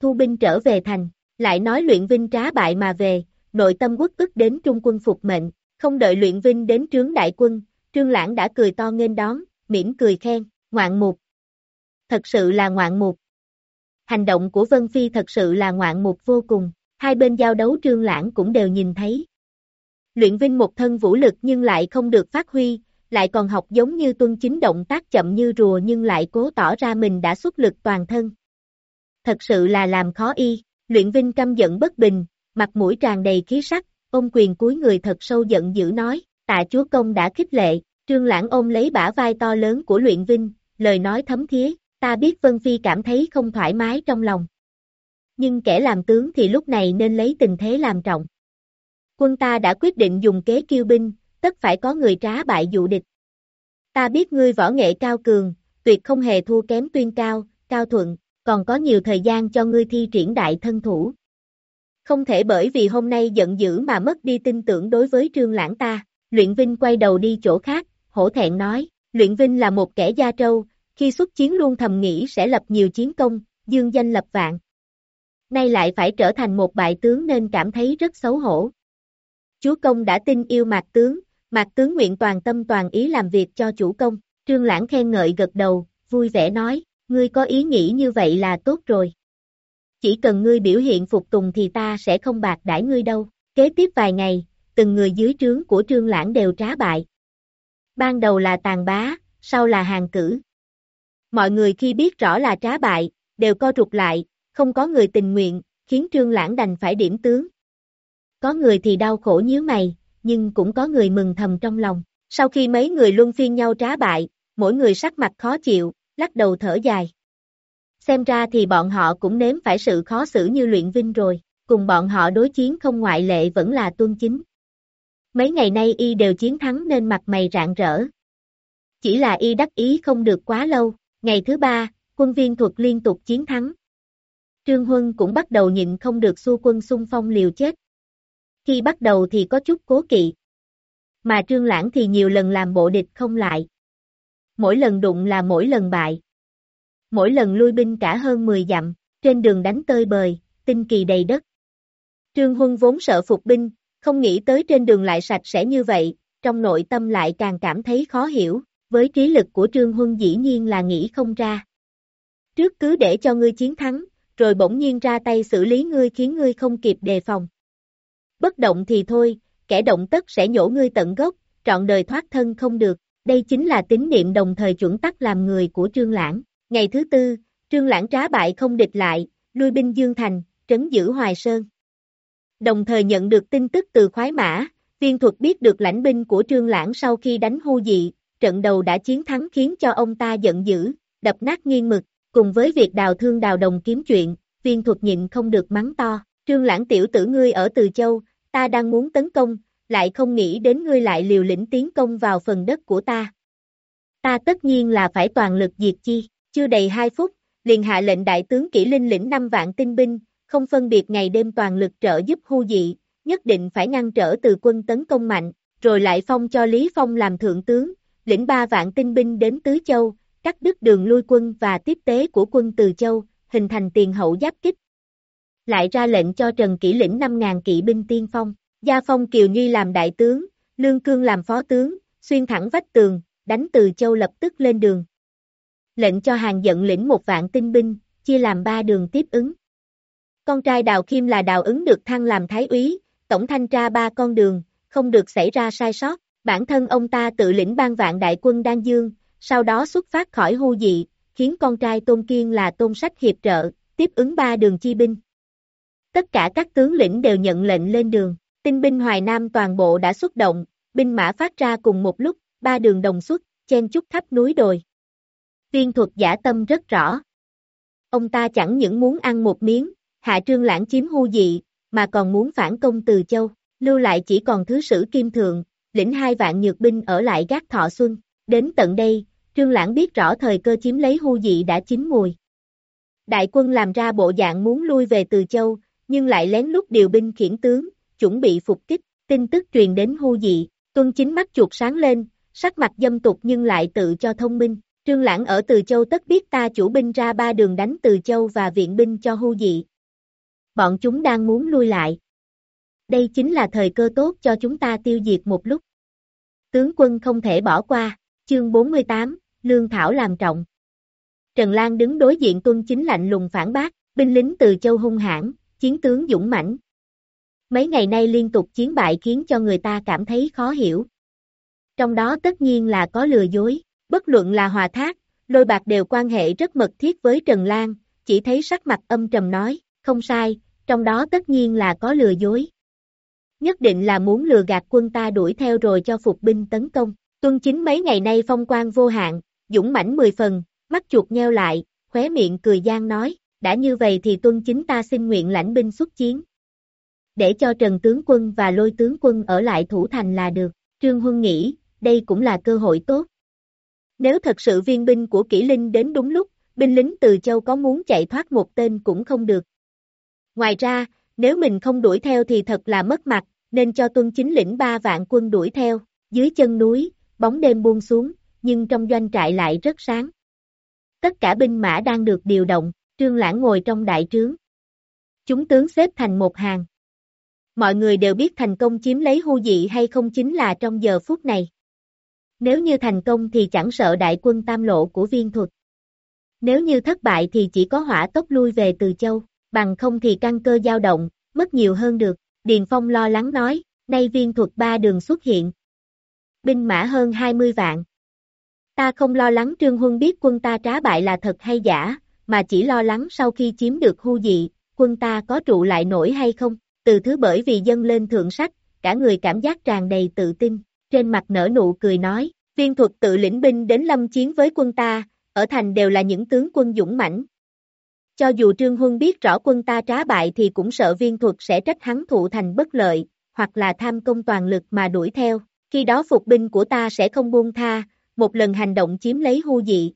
Thu binh trở về thành, lại nói luyện vinh trá bại mà về, nội tâm quốc tức đến trung quân phục mệnh, không đợi luyện vinh đến trướng đại quân, trương lãng đã cười to nghênh đón, mỉm cười khen, ngoạn mục. Thật sự là ngoạn mục. Hành động của Vân Phi thật sự là ngoạn mục vô cùng, hai bên giao đấu trương lãng cũng đều nhìn thấy. Luyện vinh một thân vũ lực nhưng lại không được phát huy, lại còn học giống như tuân chính động tác chậm như rùa nhưng lại cố tỏ ra mình đã xuất lực toàn thân. Thật sự là làm khó y, luyện vinh căm giận bất bình, mặt mũi tràn đầy khí sắc, ôm quyền cúi người thật sâu giận dữ nói, tạ chúa công đã khích lệ, trương lãng ôm lấy bả vai to lớn của luyện vinh, lời nói thấm thía, ta biết Vân Phi cảm thấy không thoải mái trong lòng. Nhưng kẻ làm tướng thì lúc này nên lấy tình thế làm trọng. Quân ta đã quyết định dùng kế kiêu binh, tất phải có người trá bại dụ địch. Ta biết ngươi võ nghệ cao cường, tuyệt không hề thua kém tuyên cao, cao thuận, còn có nhiều thời gian cho ngươi thi triển đại thân thủ. Không thể bởi vì hôm nay giận dữ mà mất đi tin tưởng đối với trương lãng ta, luyện vinh quay đầu đi chỗ khác, hổ thẹn nói, luyện vinh là một kẻ gia trâu, khi xuất chiến luôn thầm nghĩ sẽ lập nhiều chiến công, dương danh lập vạn. Nay lại phải trở thành một bại tướng nên cảm thấy rất xấu hổ. Chúa công đã tin yêu mạc tướng, mạc tướng nguyện toàn tâm toàn ý làm việc cho chủ công, trương lãng khen ngợi gật đầu, vui vẻ nói, ngươi có ý nghĩ như vậy là tốt rồi. Chỉ cần ngươi biểu hiện phục tùng thì ta sẽ không bạc đãi ngươi đâu. Kế tiếp vài ngày, từng người dưới trướng của trương lãng đều trá bại. Ban đầu là tàn bá, sau là hàng cử. Mọi người khi biết rõ là trá bại, đều co rụt lại, không có người tình nguyện, khiến trương lãng đành phải điểm tướng. Có người thì đau khổ nhíu mày, nhưng cũng có người mừng thầm trong lòng. Sau khi mấy người luân phiên nhau trá bại, mỗi người sắc mặt khó chịu, lắc đầu thở dài. Xem ra thì bọn họ cũng nếm phải sự khó xử như luyện vinh rồi, cùng bọn họ đối chiến không ngoại lệ vẫn là tuân chính. Mấy ngày nay y đều chiến thắng nên mặt mày rạng rỡ. chỉ là y đắc ý không được quá lâu, ngày thứ ba, quân viên thuật liên tục chiến thắng. Trương Huân cũng bắt đầu nhịn không được xua quân xung phong liều chết. Khi bắt đầu thì có chút cố kỵ. Mà Trương Lãng thì nhiều lần làm bộ địch không lại. Mỗi lần đụng là mỗi lần bại. Mỗi lần lui binh cả hơn 10 dặm, trên đường đánh tơi bời, tinh kỳ đầy đất. Trương Huân vốn sợ phục binh, không nghĩ tới trên đường lại sạch sẽ như vậy, trong nội tâm lại càng cảm thấy khó hiểu, với trí lực của Trương Huân dĩ nhiên là nghĩ không ra. Trước cứ để cho ngươi chiến thắng, rồi bỗng nhiên ra tay xử lý ngươi khiến ngươi không kịp đề phòng. Bất động thì thôi, kẻ động tất sẽ nhổ ngươi tận gốc, trọn đời thoát thân không được, đây chính là tín niệm đồng thời chuẩn tắc làm người của Trương Lãng. Ngày thứ tư, Trương Lãng trá bại không địch lại, lui binh Dương Thành, trấn giữ Hoài Sơn. Đồng thời nhận được tin tức từ khoái mã, viên thuật biết được lãnh binh của Trương Lãng sau khi đánh hô dị, trận đầu đã chiến thắng khiến cho ông ta giận dữ, đập nát nghiêng mực, cùng với việc đào thương đào đồng kiếm chuyện, viên thuật nhịn không được mắng to, Trương Lãng tiểu tử ngươi ở Từ Châu, ta đang muốn tấn công, lại không nghĩ đến ngươi lại liều lĩnh tiến công vào phần đất của ta. Ta tất nhiên là phải toàn lực diệt chi, chưa đầy 2 phút, liền hạ lệnh đại tướng kỷ linh lĩnh 5 vạn tinh binh, không phân biệt ngày đêm toàn lực trợ giúp hưu dị, nhất định phải ngăn trở từ quân tấn công mạnh, rồi lại phong cho Lý Phong làm thượng tướng, lĩnh 3 vạn tinh binh đến Tứ Châu, cắt đứt đường lui quân và tiếp tế của quân Từ Châu, hình thành tiền hậu giáp kích. Lại ra lệnh cho Trần Kỷ lĩnh 5.000 kỵ binh tiên phong, Gia Phong Kiều Nhi làm đại tướng, Lương Cương làm phó tướng, xuyên thẳng vách tường, đánh Từ Châu lập tức lên đường. Lệnh cho hàng giận lĩnh một vạn tinh binh, chia làm ba đường tiếp ứng. Con trai Đào Kim là Đào ứng được thăng làm thái úy, tổng thanh tra ba con đường, không được xảy ra sai sót. Bản thân ông ta tự lĩnh ban vạn đại quân Đan Dương, sau đó xuất phát khỏi hưu dị, khiến con trai Tôn Kiên là Tôn Sách hiệp trợ, tiếp ứng ba đường chi binh. Tất cả các tướng lĩnh đều nhận lệnh lên đường, tinh binh Hoài Nam toàn bộ đã xuất động, binh mã phát ra cùng một lúc, ba đường đồng xuất, chen chúc khắp núi đồi. Viên thuật giả tâm rất rõ. Ông ta chẳng những muốn ăn một miếng, hạ trương lãng chiếm hưu dị, mà còn muốn phản công từ châu, lưu lại chỉ còn thứ sử kim thượng, lĩnh hai vạn nhược binh ở lại gác thọ xuân. Đến tận đây, Trương Lãng biết rõ thời cơ chiếm lấy hưu dị đã chín mùi. Đại quân làm ra bộ dạng muốn lui về Từ Châu, nhưng lại lén lút điều binh khiển tướng, chuẩn bị phục kích, tin tức truyền đến hưu dị, tuân chính mắt chuột sáng lên, sắc mặt dâm tục nhưng lại tự cho thông minh. Trương Lãng ở Từ Châu tất biết ta chủ binh ra ba đường đánh Từ Châu và viện binh cho hưu dị. Bọn chúng đang muốn lui lại. Đây chính là thời cơ tốt cho chúng ta tiêu diệt một lúc. Tướng quân không thể bỏ qua, chương 48, Lương Thảo làm trọng. Trần Lan đứng đối diện tuân chính lạnh lùng phản bác, binh lính từ châu hung hãn, chiến tướng dũng mãnh. Mấy ngày nay liên tục chiến bại khiến cho người ta cảm thấy khó hiểu. Trong đó tất nhiên là có lừa dối, bất luận là hòa thác, lôi bạc đều quan hệ rất mật thiết với Trần Lan, chỉ thấy sắc mặt âm trầm nói, không sai, trong đó tất nhiên là có lừa dối. Nhất định là muốn lừa gạt quân ta đuổi theo rồi cho phục binh tấn công. Tuân chính mấy ngày nay phong quan vô hạn, dũng mãnh mười phần, mắt chuột nheo lại, khóe miệng cười gian nói, đã như vậy thì tuân chính ta xin nguyện lãnh binh xuất chiến. Để cho Trần tướng quân và lôi tướng quân ở lại thủ thành là được, Trương Huân nghĩ, đây cũng là cơ hội tốt. Nếu thật sự viên binh của kỷ linh đến đúng lúc, binh lính từ châu có muốn chạy thoát một tên cũng không được. Ngoài ra, nếu mình không đuổi theo thì thật là mất mặt, nên cho tuân chính lĩnh ba vạn quân đuổi theo, dưới chân núi, bóng đêm buông xuống, nhưng trong doanh trại lại rất sáng. Tất cả binh mã đang được điều động, trương lãng ngồi trong đại trướng. Chúng tướng xếp thành một hàng. Mọi người đều biết thành công chiếm lấy hưu dị hay không chính là trong giờ phút này. Nếu như thành công thì chẳng sợ đại quân tam lộ của viên thuật. Nếu như thất bại thì chỉ có hỏa tốc lui về từ châu, bằng không thì căn cơ dao động, mất nhiều hơn được. Điền Phong lo lắng nói, nay viên thuật ba đường xuất hiện. Binh mã hơn 20 vạn. Ta không lo lắng Trương Huân biết quân ta trá bại là thật hay giả, mà chỉ lo lắng sau khi chiếm được hưu dị, quân ta có trụ lại nổi hay không. Từ thứ bởi vì dân lên thượng sách, cả người cảm giác tràn đầy tự tin, trên mặt nở nụ cười nói, viên thuật tự lĩnh binh đến lâm chiến với quân ta, ở thành đều là những tướng quân dũng mãnh, cho dù Trương Huân biết rõ quân ta trá bại thì cũng sợ viên thuật sẽ trách hắn thụ thành bất lợi, hoặc là tham công toàn lực mà đuổi theo. Khi đó phục binh của ta sẽ không buông tha, một lần hành động chiếm lấy hưu dị.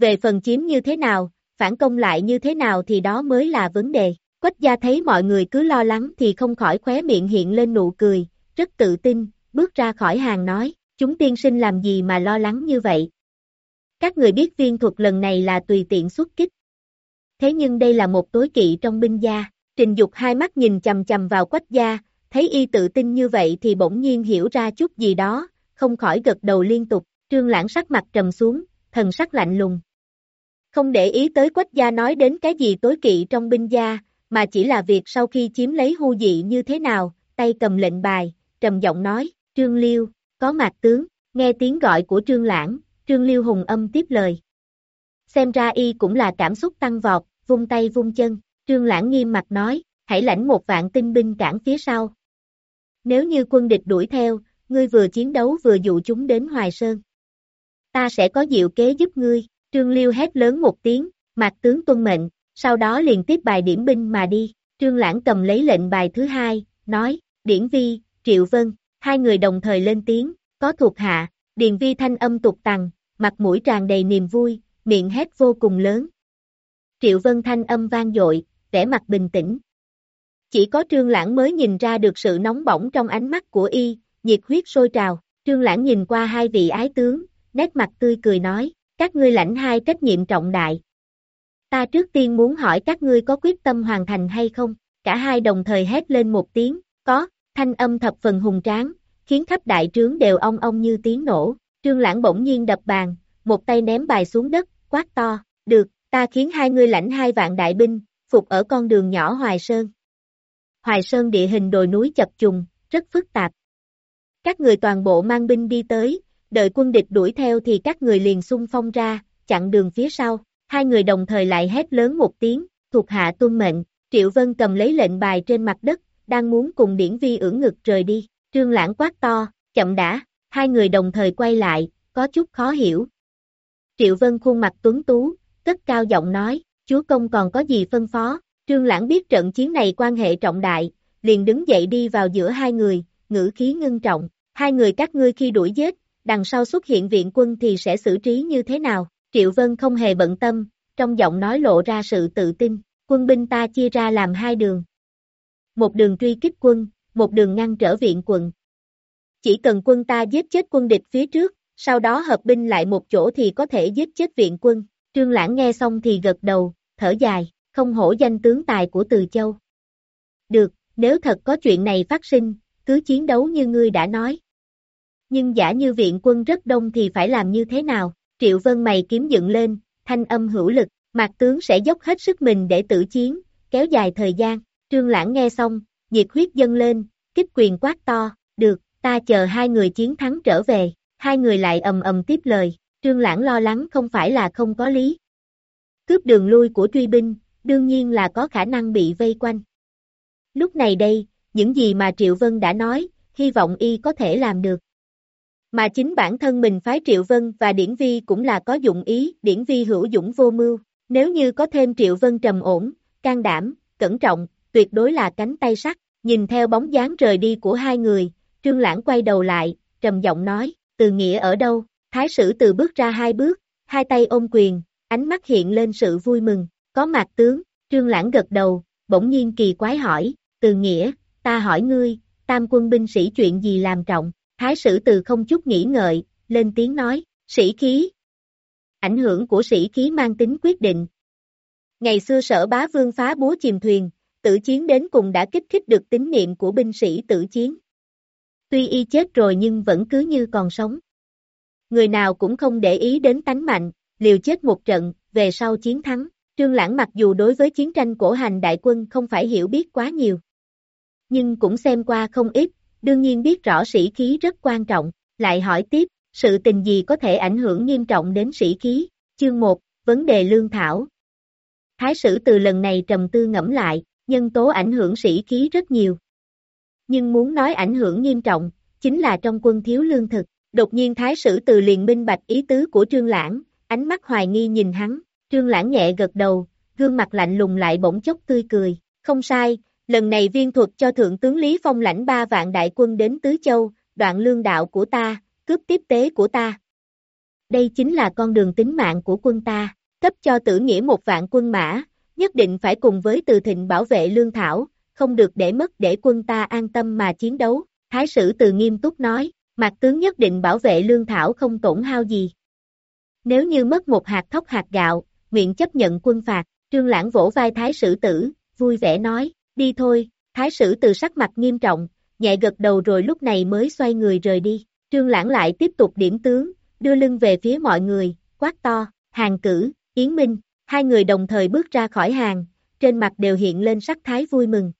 Về phần chiếm như thế nào, phản công lại như thế nào thì đó mới là vấn đề. Quách gia thấy mọi người cứ lo lắng thì không khỏi khóe miệng hiện lên nụ cười, rất tự tin, bước ra khỏi hàng nói, chúng tiên sinh làm gì mà lo lắng như vậy. Các người biết viên thuật lần này là tùy tiện xuất kích. Thế nhưng đây là một tối kỵ trong binh gia, trình dục hai mắt nhìn chầm chầm vào quách gia, thấy y tự tin như vậy thì bỗng nhiên hiểu ra chút gì đó, không khỏi gật đầu liên tục, trương lãng sắc mặt trầm xuống, thần sắc lạnh lùng. Không để ý tới quách gia nói đến cái gì tối kỵ trong binh gia, mà chỉ là việc sau khi chiếm lấy hưu dị như thế nào, tay cầm lệnh bài, trầm giọng nói, Trương Liêu, có mạc tướng, nghe tiếng gọi của Trương Lãng, Trương Liêu hùng âm tiếp lời. Xem ra y cũng là cảm xúc tăng vọt, vung tay vung chân, Trương Lãng nghiêm mặt nói, hãy lãnh một vạn tinh binh cản phía sau. Nếu như quân địch đuổi theo, ngươi vừa chiến đấu vừa dụ chúng đến Hoài Sơn. Ta sẽ có diệu kế giúp ngươi, Trương Liêu hét lớn một tiếng, mạc tướng tuân mệnh, sau đó liền tiếp bài điểm binh mà đi. Trương Lãng cầm lấy lệnh bài thứ hai, nói, Điển Vi, Triệu Vân, hai người đồng thời lên tiếng, có thuộc hạ, Điền Vi thanh âm tục tằng, mặt mũi tràn đầy niềm vui, miệng hét vô cùng lớn. Triệu Vân thanh âm vang dội, vẻ mặt bình tĩnh. Chỉ có Trương Lãng mới nhìn ra được sự nóng bỏng trong ánh mắt của y, nhiệt huyết sôi trào. Trương Lãng nhìn qua hai vị ái tướng, nét mặt tươi cười nói, các ngươi lãnh hai trách nhiệm trọng đại. Ta trước tiên muốn hỏi các ngươi có quyết tâm hoàn thành hay không? Cả hai đồng thời hét lên một tiếng, có, thanh âm thập phần hùng tráng, khiến khắp đại trướng đều ong ong như tiếng nổ. Trương Lãng bỗng nhiên đập bàn, một tay ném bài xuống đất, quát to, được, ta khiến hai ngươi lãnh hai vạn đại binh, phục ở con đường nhỏ Hoài Sơn. Hoài Sơn địa hình đồi núi chập trùng, rất phức tạp. Các người toàn bộ mang binh đi tới, đợi quân địch đuổi theo thì các người liền xung phong ra, chặn đường phía sau. Hai người đồng thời lại hét lớn một tiếng, thuộc hạ tuân mệnh, Triệu Vân cầm lấy lệnh bài trên mặt đất, đang muốn cùng điển vi ưỡn ngực rời đi. Trương Lãng quát to, chậm đã, hai người đồng thời quay lại, có chút khó hiểu. Triệu Vân khuôn mặt tuấn tú, cất cao giọng nói, chúa công còn có gì phân phó, Trương Lãng biết trận chiến này quan hệ trọng đại, liền đứng dậy đi vào giữa hai người, ngữ khí ngưng trọng, hai người các ngươi khi đuổi giết, đằng sau xuất hiện viện quân thì sẽ xử trí như thế nào, Triệu Vân không hề bận tâm, trong giọng nói lộ ra sự tự tin, quân binh ta chia ra làm hai đường. Một đường truy kích quân, một đường ngăn trở viện quận. Chỉ cần quân ta giết chết quân địch phía trước, sau đó hợp binh lại một chỗ thì có thể giết chết viện quân. Trương Lãng nghe xong thì gật đầu, thở dài, không hổ danh tướng tài của Từ Châu. Được, nếu thật có chuyện này phát sinh, cứ chiến đấu như ngươi đã nói. Nhưng giả như viện quân rất đông thì phải làm như thế nào? Triệu Vân mày kiếm dựng lên, thanh âm hữu lực, mạc tướng sẽ dốc hết sức mình để tử chiến, kéo dài thời gian. Trương Lãng nghe xong, nhiệt huyết dâng lên, kích quyền quát to, được, ta chờ hai người chiến thắng trở về, hai người lại ầm ầm tiếp lời, Trương Lãng lo lắng không phải là không có lý. Cướp đường lui của truy binh, đương nhiên là có khả năng bị vây quanh. Lúc này đây, những gì mà Triệu Vân đã nói, hy vọng y có thể làm được. Mà chính bản thân mình phái Triệu Vân và Điển Vi cũng là có dụng ý, Điển Vi hữu dũng vô mưu, nếu như có thêm Triệu Vân trầm ổn, can đảm, cẩn trọng, tuyệt đối là cánh tay sắt, nhìn theo bóng dáng rời đi của hai người, Trương Lãng quay đầu lại, trầm giọng nói, từ nghĩa ở đâu, thái sử từ bước ra hai bước, hai tay ôm quyền, ánh mắt hiện lên sự vui mừng, có mặt tướng, Trương Lãng gật đầu, bỗng nhiên kỳ quái hỏi, từ nghĩa, ta hỏi ngươi, tam quân binh sĩ chuyện gì làm trọng, thái sử từ không chút nghĩ ngợi, lên tiếng nói, sĩ khí. Ảnh hưởng của sĩ khí mang tính quyết định. Ngày xưa sở bá vương phá búa chìm thuyền, tử chiến đến cùng đã kích thích được tín niệm của binh sĩ tử chiến. Tuy y chết rồi nhưng vẫn cứ như còn sống. Người nào cũng không để ý đến tánh mạnh, liều chết một trận, về sau chiến thắng. Trương Lãng mặc dù đối với chiến tranh cổ hành đại quân không phải hiểu biết quá nhiều. Nhưng cũng xem qua không ít, đương nhiên biết rõ sĩ khí rất quan trọng, lại hỏi tiếp, sự tình gì có thể ảnh hưởng nghiêm trọng đến sĩ khí, chương 1, vấn đề lương thảo. Thái sử từ lần này trầm tư ngẫm lại, nhân tố ảnh hưởng sĩ khí rất nhiều. Nhưng muốn nói ảnh hưởng nghiêm trọng, chính là trong quân thiếu lương thực. Đột nhiên thái sử từ liền minh bạch ý tứ của Trương Lãng, ánh mắt hoài nghi nhìn hắn, Trương Lãng nhẹ gật đầu, gương mặt lạnh lùng lại bỗng chốc tươi cười, không sai, lần này viên thuật cho Thượng tướng Lý Phong lãnh ba vạn đại quân đến Tứ Châu, đoạn lương đạo của ta, cướp tiếp tế của ta. đây chính là con đường tính mạng của quân ta, cấp cho tử nghĩa một vạn quân mã, nhất định phải cùng với từ thịnh bảo vệ lương thảo, không được để mất để quân ta an tâm mà chiến đấu, thái sử từ nghiêm túc nói, mặt tướng nhất định bảo vệ lương thảo không tổn hao gì. Nếu như mất một hạt thóc hạt gạo, nguyện chấp nhận quân phạt, trương lãng vỗ vai thái sử tử, vui vẻ nói, đi thôi, thái sử từ sắc mặt nghiêm trọng, nhẹ gật đầu rồi lúc này mới xoay người rời đi, trương lãng lại tiếp tục điểm tướng, đưa lưng về phía mọi người, quát to, hàng cử, Yến Minh, hai người đồng thời bước ra khỏi hàng, trên mặt đều hiện lên sắc thái vui mừng.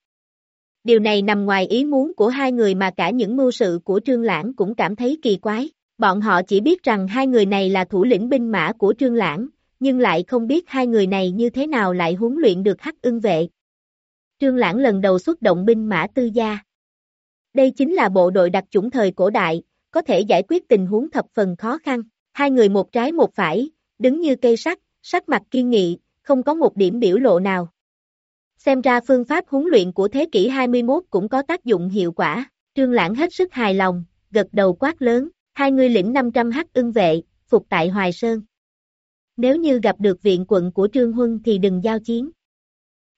Điều này nằm ngoài ý muốn của hai người mà cả những mưu sự của Trương Lãng cũng cảm thấy kỳ quái. Bọn họ chỉ biết rằng hai người này là thủ lĩnh binh mã của Trương Lãng, nhưng lại không biết hai người này như thế nào lại huấn luyện được hắc ưng vệ. Trương Lãng lần đầu xuất động binh mã tư gia. Đây chính là bộ đội đặc chủng thời cổ đại, có thể giải quyết tình huống thập phần khó khăn. Hai người một trái một phải, đứng như cây sắt, sắc mặt kiên nghị, không có một điểm biểu lộ nào. Xem ra phương pháp huấn luyện của thế kỷ 21 cũng có tác dụng hiệu quả, trương lãng hết sức hài lòng, gật đầu quát lớn, hai người lĩnh 500 hắc ưng vệ, phục tại Hoài Sơn. Nếu như gặp được viện quận của Trương Huân thì đừng giao chiến.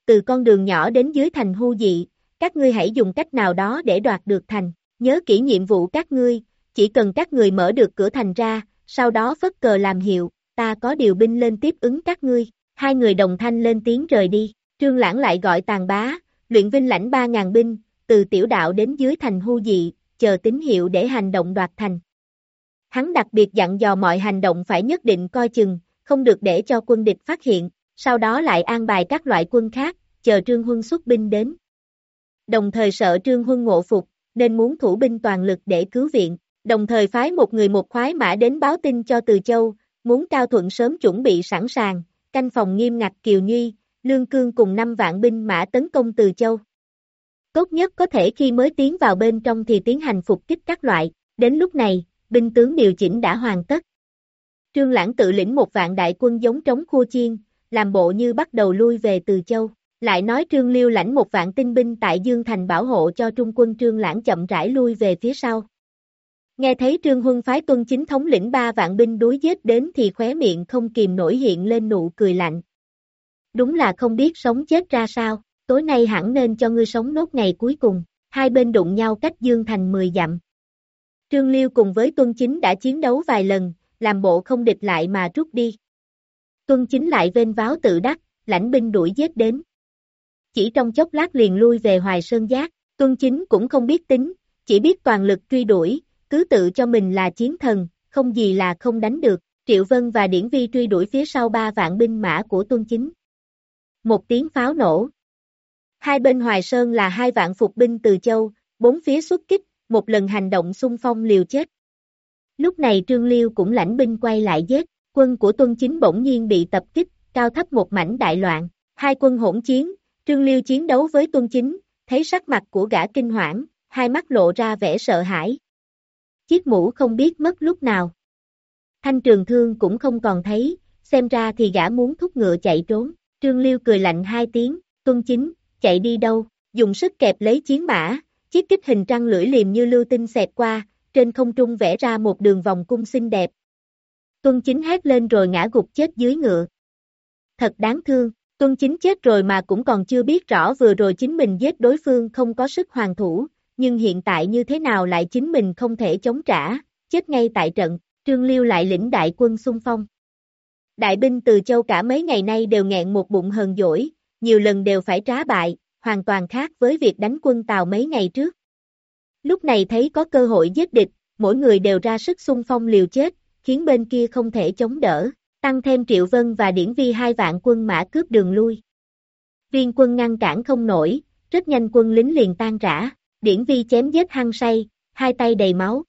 Từ con đường nhỏ đến dưới thành hưu dị, các ngươi hãy dùng cách nào đó để đoạt được thành. Nhớ kỹ nhiệm vụ các ngươi, chỉ cần các người mở được cửa thành ra, sau đó phất cờ làm hiệu, ta có điều binh lên tiếp ứng các ngươi. Hai người đồng thanh lên tiếng rời đi. Trương Lãng lại gọi tàn bá, luyện vinh lãnh 3.000 binh, từ tiểu đạo đến dưới thành hưu dị, chờ tín hiệu để hành động đoạt thành. Hắn đặc biệt dặn dò mọi hành động phải nhất định coi chừng, không được để cho quân địch phát hiện, sau đó lại an bài các loại quân khác, chờ Trương Huân xuất binh đến. Đồng thời sợ Trương Huân ngộ phục, nên muốn thủ binh toàn lực để cứu viện, đồng thời phái một người một khoái mã đến báo tin cho Từ Châu, muốn Cao Thuận sớm chuẩn bị sẵn sàng, canh phòng nghiêm ngặt Kiều nhi, Lương Cương cùng 5 vạn binh mã tấn công Từ Châu. Tốt nhất có thể khi mới tiến vào bên trong thì tiến hành phục kích các loại, đến lúc này, binh tướng điều chỉnh đã hoàn tất. Trương Lãng tự lĩnh một vạn đại quân giống trống khua chiên, làm bộ như bắt đầu lui về Từ Châu, lại nói Trương Liêu lãnh một vạn tinh binh tại Dương Thành bảo hộ cho trung quân Trương Lãng chậm rãi lui về phía sau. Nghe thấy Trương Huân phái tuân chính thống lĩnh ba vạn binh đối giết đến thì khóe miệng không kìm nổi hiện lên nụ cười lạnh. Đúng là không biết sống chết ra sao, tối nay hẳn nên cho ngươi sống nốt ngày cuối cùng, hai bên đụng nhau cách Dương Thành 10 dặm. Trương Liêu cùng với Tuân Chính đã chiến đấu vài lần, làm bộ không địch lại mà rút đi. Tuân Chính lại vên váo tự đắc, lãnh binh đuổi giết đến. Chỉ trong chốc lát liền lui về Hoài Sơn Giác, Tuân Chính cũng không biết tính, chỉ biết toàn lực truy đuổi, cứ tự cho mình là chiến thần, không gì là không đánh được. Triệu Vân và Điển Vi truy đuổi phía sau ba vạn binh mã của Tuân Chính. Một tiếng pháo nổ. Hai bên Hoài Sơn là hai vạn phục binh từ châu, bốn phía xuất kích, một lần hành động xung phong liều chết. Lúc này Trương Liêu cũng lãnh binh quay lại giết, quân của Tuân Chính bỗng nhiên bị tập kích, cao thấp một mảnh đại loạn, hai quân hỗn chiến, Trương Liêu chiến đấu với Tuân Chính, thấy sắc mặt của gã kinh hoảng, hai mắt lộ ra vẻ sợ hãi. Chiếc mũ không biết mất lúc nào. Thanh trường thương cũng không còn thấy, xem ra thì gã muốn thúc ngựa chạy trốn. Trương Liêu cười lạnh hai tiếng, tuân chính, chạy đi đâu, dùng sức kẹp lấy chiến mã, chiếc kích hình trăng lưỡi liềm như lưu tinh xẹt qua, trên không trung vẽ ra một đường vòng cung xinh đẹp. Tuân chính hét lên rồi ngã gục chết dưới ngựa. Thật đáng thương, tuân chính chết rồi mà cũng còn chưa biết rõ vừa rồi chính mình giết đối phương không có sức hoàn thủ, nhưng hiện tại như thế nào lại chính mình không thể chống trả, chết ngay tại trận, Trương Liêu lại lĩnh đại quân xung phong. Đại binh từ châu cả mấy ngày nay đều nghẹn một bụng hờn dỗi, nhiều lần đều phải trá bại, hoàn toàn khác với việc đánh quân Tàu mấy ngày trước. Lúc này thấy có cơ hội giết địch, mỗi người đều ra sức xung phong liều chết, khiến bên kia không thể chống đỡ, tăng thêm Triệu Vân và Điển Vi hai vạn quân mã cướp đường lui. Viên quân ngăn cản không nổi, rất nhanh quân lính liền tan rã, Điển Vi chém giết hăng say, hai tay đầy máu.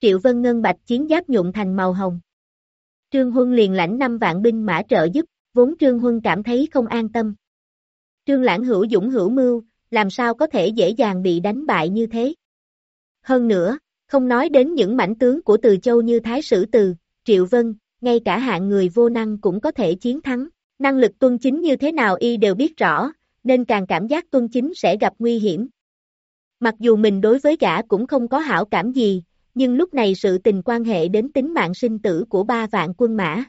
Triệu Vân ngân bạch chiến giáp nhuộm thành màu hồng. Trương Huân liền lãnh năm vạn binh mã trợ giúp, vốn Trương Huân cảm thấy không an tâm. Trương Lãng hữu dũng hữu mưu, làm sao có thể dễ dàng bị đánh bại như thế. Hơn nữa, không nói đến những mảnh tướng của Từ Châu như Thái Sử Từ, Triệu Vân, ngay cả hạng người vô năng cũng có thể chiến thắng. Năng lực tuân chính như thế nào y đều biết rõ, nên càng cảm giác tuân chính sẽ gặp nguy hiểm. Mặc dù mình đối với gã cũng không có hảo cảm gì, nhưng lúc này sự tình quan hệ đến tính mạng sinh tử của ba vạn quân mã.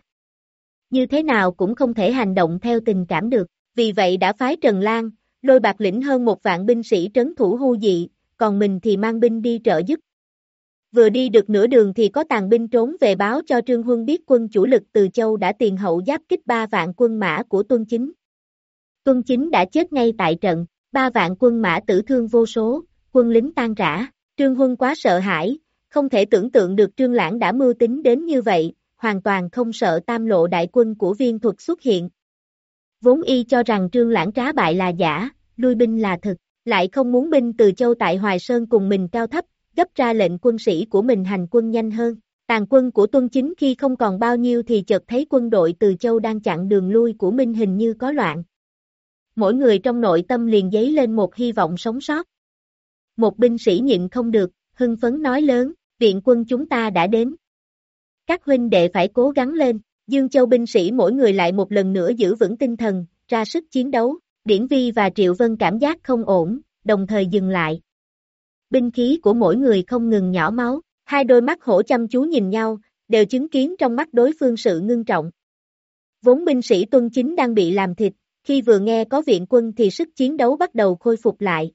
Như thế nào cũng không thể hành động theo tình cảm được, vì vậy đã phái Trần Lan, lôi bạc lĩnh hơn một vạn binh sĩ trấn thủ hưu dị, còn mình thì mang binh đi trợ giúp. Vừa đi được nửa đường thì có tàn binh trốn về báo cho Trương Huân biết quân chủ lực từ châu đã tiền hậu giáp kích ba vạn quân mã của Tuân Chính. Tuân Chính đã chết ngay tại trận, ba vạn quân mã tử thương vô số, quân lính tan rã, Trương Huân quá sợ hãi, không thể tưởng tượng được Trương Lãng đã mưu tính đến như vậy, hoàn toàn không sợ tam lộ đại quân của viên thuật xuất hiện. Vốn y cho rằng Trương Lãng trá bại là giả, lui binh là thực, lại không muốn binh từ châu tại Hoài Sơn cùng mình cao thấp, gấp ra lệnh quân sĩ của mình hành quân nhanh hơn. Tàn quân của tuân chính khi không còn bao nhiêu thì chợt thấy quân đội từ châu đang chặn đường lui của Minh hình như có loạn. Mỗi người trong nội tâm liền giấy lên một hy vọng sống sót. Một binh sĩ nhịn không được, hưng phấn nói lớn, viện quân chúng ta đã đến. Các huynh đệ phải cố gắng lên, Dương Châu binh sĩ mỗi người lại một lần nữa giữ vững tinh thần, ra sức chiến đấu, Điển Vi và Triệu Vân cảm giác không ổn, đồng thời dừng lại. Binh khí của mỗi người không ngừng nhỏ máu, hai đôi mắt hổ chăm chú nhìn nhau, đều chứng kiến trong mắt đối phương sự ngưng trọng. Vốn binh sĩ tuân chính đang bị làm thịt, khi vừa nghe có viện quân thì sức chiến đấu bắt đầu khôi phục lại.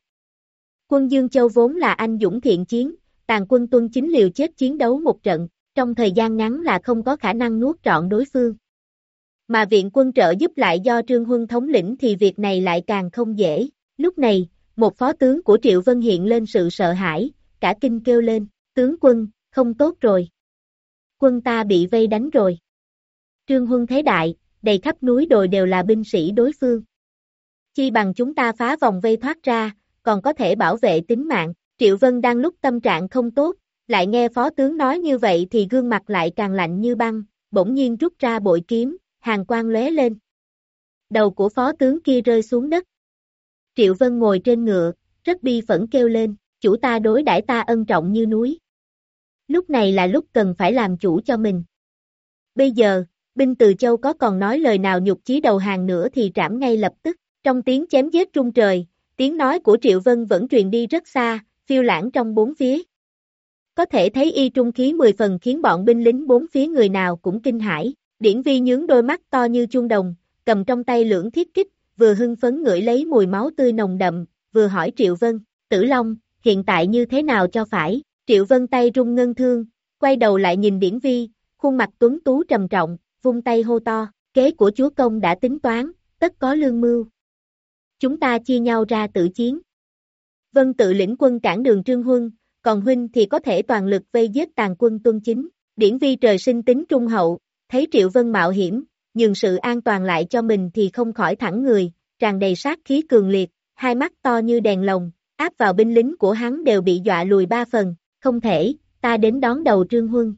Quân Dương Châu vốn là anh dũng thiện chiến, tàn quân tuân chính liều chết chiến đấu một trận, trong thời gian ngắn là không có khả năng nuốt trọn đối phương. Mà viện quân trợ giúp lại do Trương Huân thống lĩnh thì việc này lại càng không dễ. Lúc này, một phó tướng của Triệu Vân hiện lên sự sợ hãi, cả kinh kêu lên, tướng quân, không tốt rồi. Quân ta bị vây đánh rồi. Trương Huân thế đại, đầy khắp núi đồi đều là binh sĩ đối phương. Chi bằng chúng ta phá vòng vây thoát ra, còn có thể bảo vệ tính mạng. Triệu Vân đang lúc tâm trạng không tốt, lại nghe phó tướng nói như vậy thì gương mặt lại càng lạnh như băng, bỗng nhiên rút ra bội kiếm, hàng quang lóe lên. Đầu của phó tướng kia rơi xuống đất. Triệu Vân ngồi trên ngựa, rất bi phẫn kêu lên, chủ ta đối đãi ta ân trọng như núi. Lúc này là lúc cần phải làm chủ cho mình. Bây giờ, binh từ châu có còn nói lời nào nhục chí đầu hàng nữa thì trảm ngay lập tức, trong tiếng chém giết trung trời, tiếng nói của Triệu Vân vẫn truyền đi rất xa, phiêu lãng trong bốn phía. Có thể thấy y trung khí mười phần khiến bọn binh lính bốn phía người nào cũng kinh hãi. Điển vi nhướng đôi mắt to như chuông đồng, cầm trong tay lưỡng thiết kích, vừa hưng phấn ngửi lấy mùi máu tươi nồng đậm, vừa hỏi Triệu Vân, Tử Long, hiện tại như thế nào cho phải? Triệu Vân tay rung ngân thương, quay đầu lại nhìn Điển vi, khuôn mặt tuấn tú trầm trọng, vung tay hô to, kế của chúa công đã tính toán, tất có lương mưu. Chúng ta chia nhau ra tự chiến. Vân tự lĩnh quân cản đường Trương Huân, còn huynh thì có thể toàn lực vây giết tàn quân tuân chính. Điển vi trời sinh tính trung hậu, thấy Triệu Vân mạo hiểm, nhường sự an toàn lại cho mình thì không khỏi thẳng người, tràn đầy sát khí cường liệt, hai mắt to như đèn lồng, áp vào binh lính của hắn đều bị dọa lùi ba phần, không thể, ta đến đón đầu Trương Huân.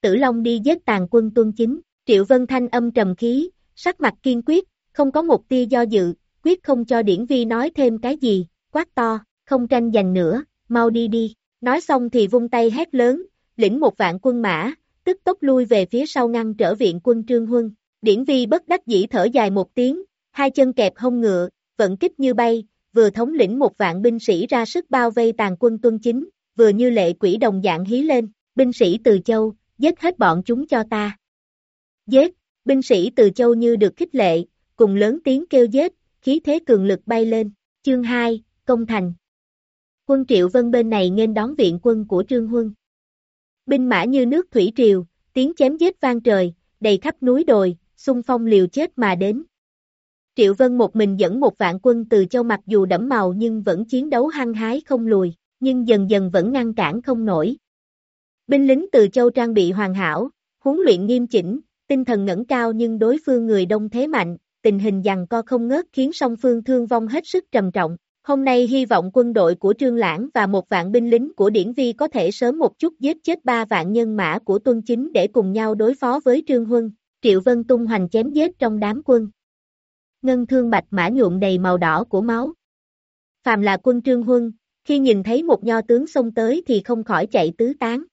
Tử Long đi giết tàn quân tuân chính, Triệu Vân thanh âm trầm khí, sắc mặt kiên quyết, không có một tia do dự, quyết không cho Điển Vi nói thêm cái gì, quát to, không tranh giành nữa, mau đi đi. Nói xong thì vung tay hét lớn, lĩnh một vạn quân mã, tức tốc lui về phía sau ngăn trở viện quân Trương Huân. Điển Vi bất đắc dĩ thở dài một tiếng, hai chân kẹp hông ngựa, vận kích như bay, vừa thống lĩnh một vạn binh sĩ ra sức bao vây tàn quân tuân chính, vừa như lệ quỷ đồng dạng hí lên, binh sĩ từ châu, giết hết bọn chúng cho ta. Giết, binh sĩ từ châu như được khích lệ, cùng lớn tiếng kêu giết, khí thế cường lực bay lên, chương 2, công thành. Quân Triệu Vân bên này nên đón viện quân của Trương Huân. Binh mã như nước thủy triều, tiếng chém giết vang trời, đầy khắp núi đồi, xung phong liều chết mà đến. Triệu Vân một mình dẫn một vạn quân từ châu mặc dù đẫm màu nhưng vẫn chiến đấu hăng hái không lùi, nhưng dần dần vẫn ngăn cản không nổi. Binh lính từ châu trang bị hoàn hảo, huấn luyện nghiêm chỉnh, tinh thần ngẩng cao nhưng đối phương người đông thế mạnh, tình hình giằng co không ngớt khiến song phương thương vong hết sức trầm trọng. Hôm nay hy vọng quân đội của Trương Lãng và một vạn binh lính của Điển Vi có thể sớm một chút giết chết ba vạn nhân mã của tuân chính để cùng nhau đối phó với Trương Huân. Triệu Vân tung hoành chém giết trong đám quân. Ngân thương bạch mã nhuộm đầy màu đỏ của máu. Phàm là quân Trương Huân, khi nhìn thấy một nho tướng xông tới thì không khỏi chạy tứ tán.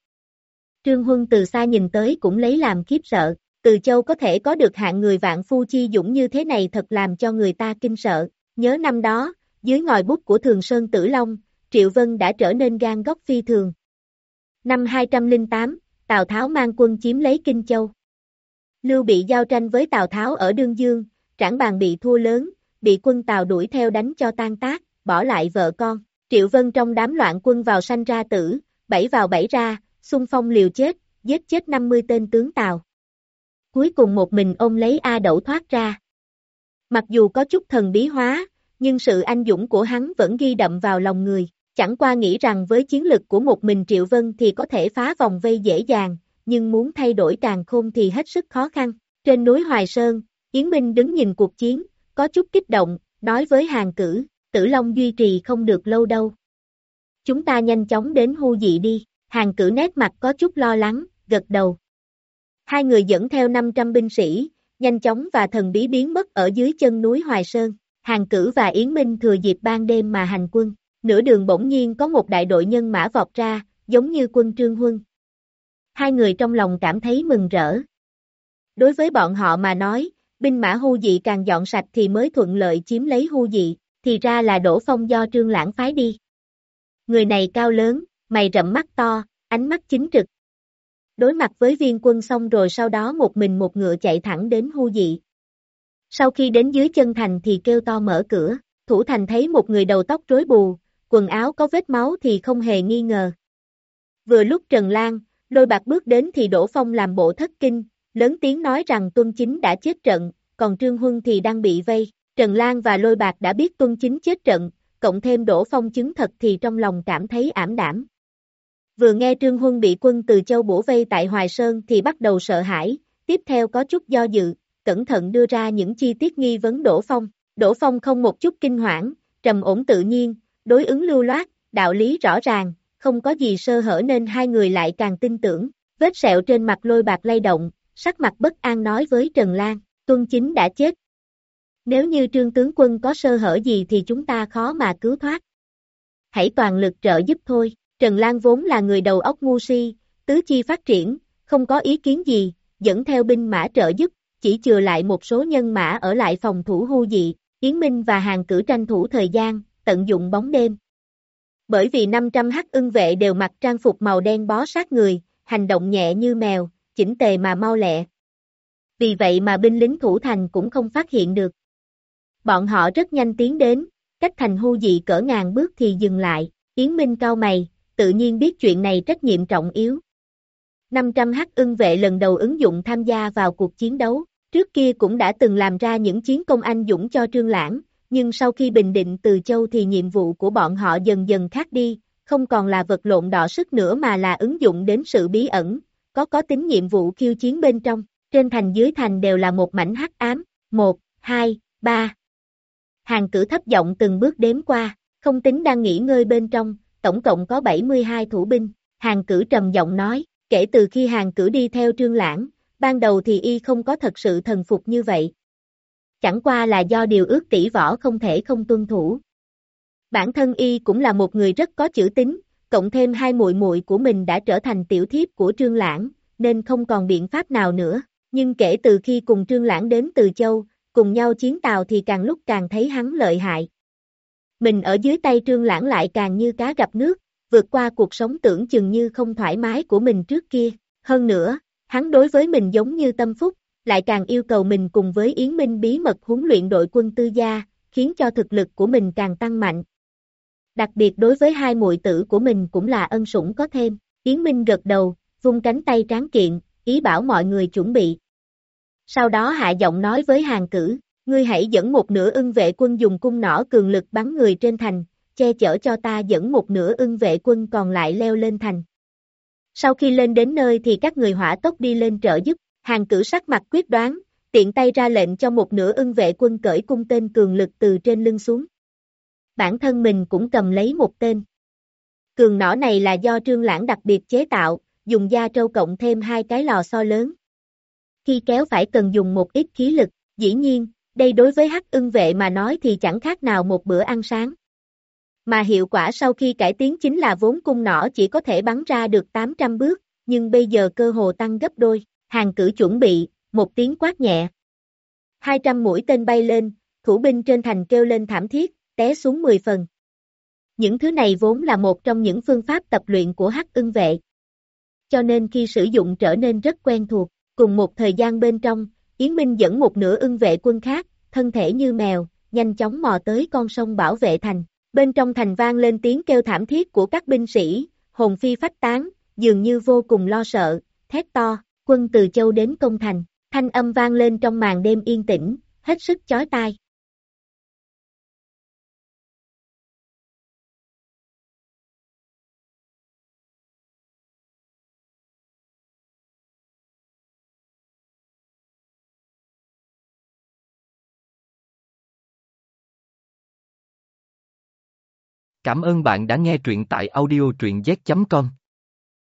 Trương Huân từ xa nhìn tới cũng lấy làm khiếp sợ, từ châu có thể có được hạng người vạn phu chi dũng như thế này thật làm cho người ta kinh sợ. Nhớ năm đó, dưới ngòi bút của Thường Sơn Tử Long, Triệu Vân đã trở nên gan góc phi thường. Năm 208, Tào Tháo mang quân chiếm lấy Kinh Châu. Lưu bị giao tranh với Tào Tháo ở Đương Dương, trảng bàn bị thua lớn, bị quân Tào đuổi theo đánh cho tan tác, bỏ lại vợ con. Triệu Vân trong đám loạn quân vào sanh ra tử, bảy vào bảy ra, xung phong liều chết, giết chết 50 tên tướng Tào. Cuối cùng một mình ông lấy A Đẩu thoát ra. Mặc dù có chút thần bí hóa, nhưng sự anh dũng của hắn vẫn ghi đậm vào lòng người. Chẳng qua nghĩ rằng với chiến lực của một mình Triệu Vân thì có thể phá vòng vây dễ dàng, nhưng muốn thay đổi càng khôn thì hết sức khó khăn. Trên núi Hoài Sơn, Yến Minh đứng nhìn cuộc chiến, có chút kích động, nói với hàng cử, tử long duy trì không được lâu đâu. Chúng ta nhanh chóng đến hưu dị đi, hàng cử nét mặt có chút lo lắng, gật đầu. Hai người dẫn theo 500 binh sĩ, nhanh chóng và thần bí biến mất ở dưới chân núi Hoài Sơn. Hàng cử và Yến Minh thừa dịp ban đêm mà hành quân. Nửa đường bỗng nhiên có một đại đội nhân mã vọt ra, giống như quân Trương Huân. Hai người trong lòng cảm thấy mừng rỡ. Đối với bọn họ mà nói, binh mã hưu dị càng dọn sạch thì mới thuận lợi chiếm lấy hưu dị, thì ra là đổ phong do trương lãng phái đi. Người này cao lớn, mày rậm mắt to, ánh mắt chính trực. Đối mặt với viên quân xong rồi sau đó một mình một ngựa chạy thẳng đến hưu dị. Sau khi đến dưới chân thành thì kêu to mở cửa, thủ thành thấy một người đầu tóc rối bù, quần áo có vết máu thì không hề nghi ngờ. Vừa lúc Trần Lan, lôi bạc bước đến thì Đỗ Phong làm bộ thất kinh, lớn tiếng nói rằng Tuân Chính đã chết trận, còn Trương Huân thì đang bị vây. Trần Lan và lôi bạc đã biết Tuân Chính chết trận, cộng thêm Đỗ Phong chứng thật thì trong lòng cảm thấy ảm đảm. Vừa nghe Trương Huân bị quân từ châu bổ vây tại Hoài Sơn thì bắt đầu sợ hãi, tiếp theo có chút do dự, cẩn thận đưa ra những chi tiết nghi vấn Đỗ Phong. Đỗ Phong không một chút kinh hoảng, trầm ổn tự nhiên, đối ứng lưu loát, đạo lý rõ ràng, không có gì sơ hở nên hai người lại càng tin tưởng. Vết sẹo trên mặt lôi bạc lay động, sắc mặt bất an nói với Trần Lan, tuân chính đã chết. Nếu như trương tướng quân có sơ hở gì thì chúng ta khó mà cứu thoát. Hãy toàn lực trợ giúp thôi, Trần Lan vốn là người đầu óc ngu si, tứ chi phát triển, không có ý kiến gì, dẫn theo binh mã trợ giúp, chỉ chừa lại một số nhân mã ở lại phòng thủ hưu dị, Yến Minh và hàng cử tranh thủ thời gian, tận dụng bóng đêm. Bởi vì 500 hắc ưng vệ đều mặc trang phục màu đen bó sát người, hành động nhẹ như mèo, chỉnh tề mà mau lẹ. Vì vậy mà binh lính thủ thành cũng không phát hiện được. Bọn họ rất nhanh tiến đến, cách thành hưu dị cỡ ngàn bước thì dừng lại, Yến Minh cao mày, tự nhiên biết chuyện này trách nhiệm trọng yếu. 500 hắc ưng vệ lần đầu ứng dụng tham gia vào cuộc chiến đấu, trước kia cũng đã từng làm ra những chiến công anh dũng cho Trương Lãng, nhưng sau khi bình định từ châu thì nhiệm vụ của bọn họ dần dần khác đi, không còn là vật lộn đỏ sức nữa mà là ứng dụng đến sự bí ẩn, có có tính nhiệm vụ khiêu chiến bên trong, trên thành dưới thành đều là một mảnh hắc ám, 1, 2, 3. Hàng cử thấp giọng từng bước đếm qua, không tính đang nghỉ ngơi bên trong, tổng cộng có 72 thủ binh, hàng cử trầm giọng nói, kể từ khi hàng cử đi theo trương lãng, ban đầu thì y không có thật sự thần phục như vậy. Chẳng qua là do điều ước tỷ võ không thể không tuân thủ. Bản thân y cũng là một người rất có chữ tính, cộng thêm hai muội muội của mình đã trở thành tiểu thiếp của Trương Lãng, nên không còn biện pháp nào nữa. Nhưng kể từ khi cùng Trương Lãng đến Từ Châu, cùng nhau chiến tàu thì càng lúc càng thấy hắn lợi hại. Mình ở dưới tay Trương Lãng lại càng như cá gặp nước, vượt qua cuộc sống tưởng chừng như không thoải mái của mình trước kia. Hơn nữa, hắn đối với mình giống như tâm phúc, lại càng yêu cầu mình cùng với Yến Minh bí mật huấn luyện đội quân tư gia, khiến cho thực lực của mình càng tăng mạnh. Đặc biệt đối với hai muội tử của mình cũng là ân sủng có thêm, Yến Minh gật đầu, vung cánh tay tráng kiện, ý bảo mọi người chuẩn bị. Sau đó hạ giọng nói với hàng cử, ngươi hãy dẫn một nửa ưng vệ quân dùng cung nỏ cường lực bắn người trên thành, che chở cho ta dẫn một nửa ưng vệ quân còn lại leo lên thành. Sau khi lên đến nơi thì các người hỏa tốc đi lên trợ giúp, hàng cử sắc mặt quyết đoán, tiện tay ra lệnh cho một nửa ưng vệ quân cởi cung tên cường lực từ trên lưng xuống. Bản thân mình cũng cầm lấy một tên. Cường nỏ này là do trương lãng đặc biệt chế tạo, dùng da trâu cộng thêm hai cái lò xo lớn. Khi kéo phải cần dùng một ít khí lực, dĩ nhiên, đây đối với hắc ưng vệ mà nói thì chẳng khác nào một bữa ăn sáng. Mà hiệu quả sau khi cải tiến chính là vốn cung nỏ chỉ có thể bắn ra được 800 bước, nhưng bây giờ cơ hồ tăng gấp đôi, hàng cử chuẩn bị, một tiếng quát nhẹ. 200 mũi tên bay lên, thủ binh trên thành kêu lên thảm thiết, té xuống 10 phần. Những thứ này vốn là một trong những phương pháp tập luyện của hắc ưng vệ. cho nên khi sử dụng trở nên rất quen thuộc. Cùng một thời gian bên trong, Yến Minh dẫn một nửa ưng vệ quân khác, thân thể như mèo, nhanh chóng mò tới con sông bảo vệ thành. Bên trong thành vang lên tiếng kêu thảm thiết của các binh sĩ, hồn phi phách tán, dường như vô cùng lo sợ, thét to, quân từ châu đến công thành, thanh âm vang lên trong màn đêm yên tĩnh, hết sức chói tai. Cảm ơn bạn đã nghe truyện tại audiotruyenz.com.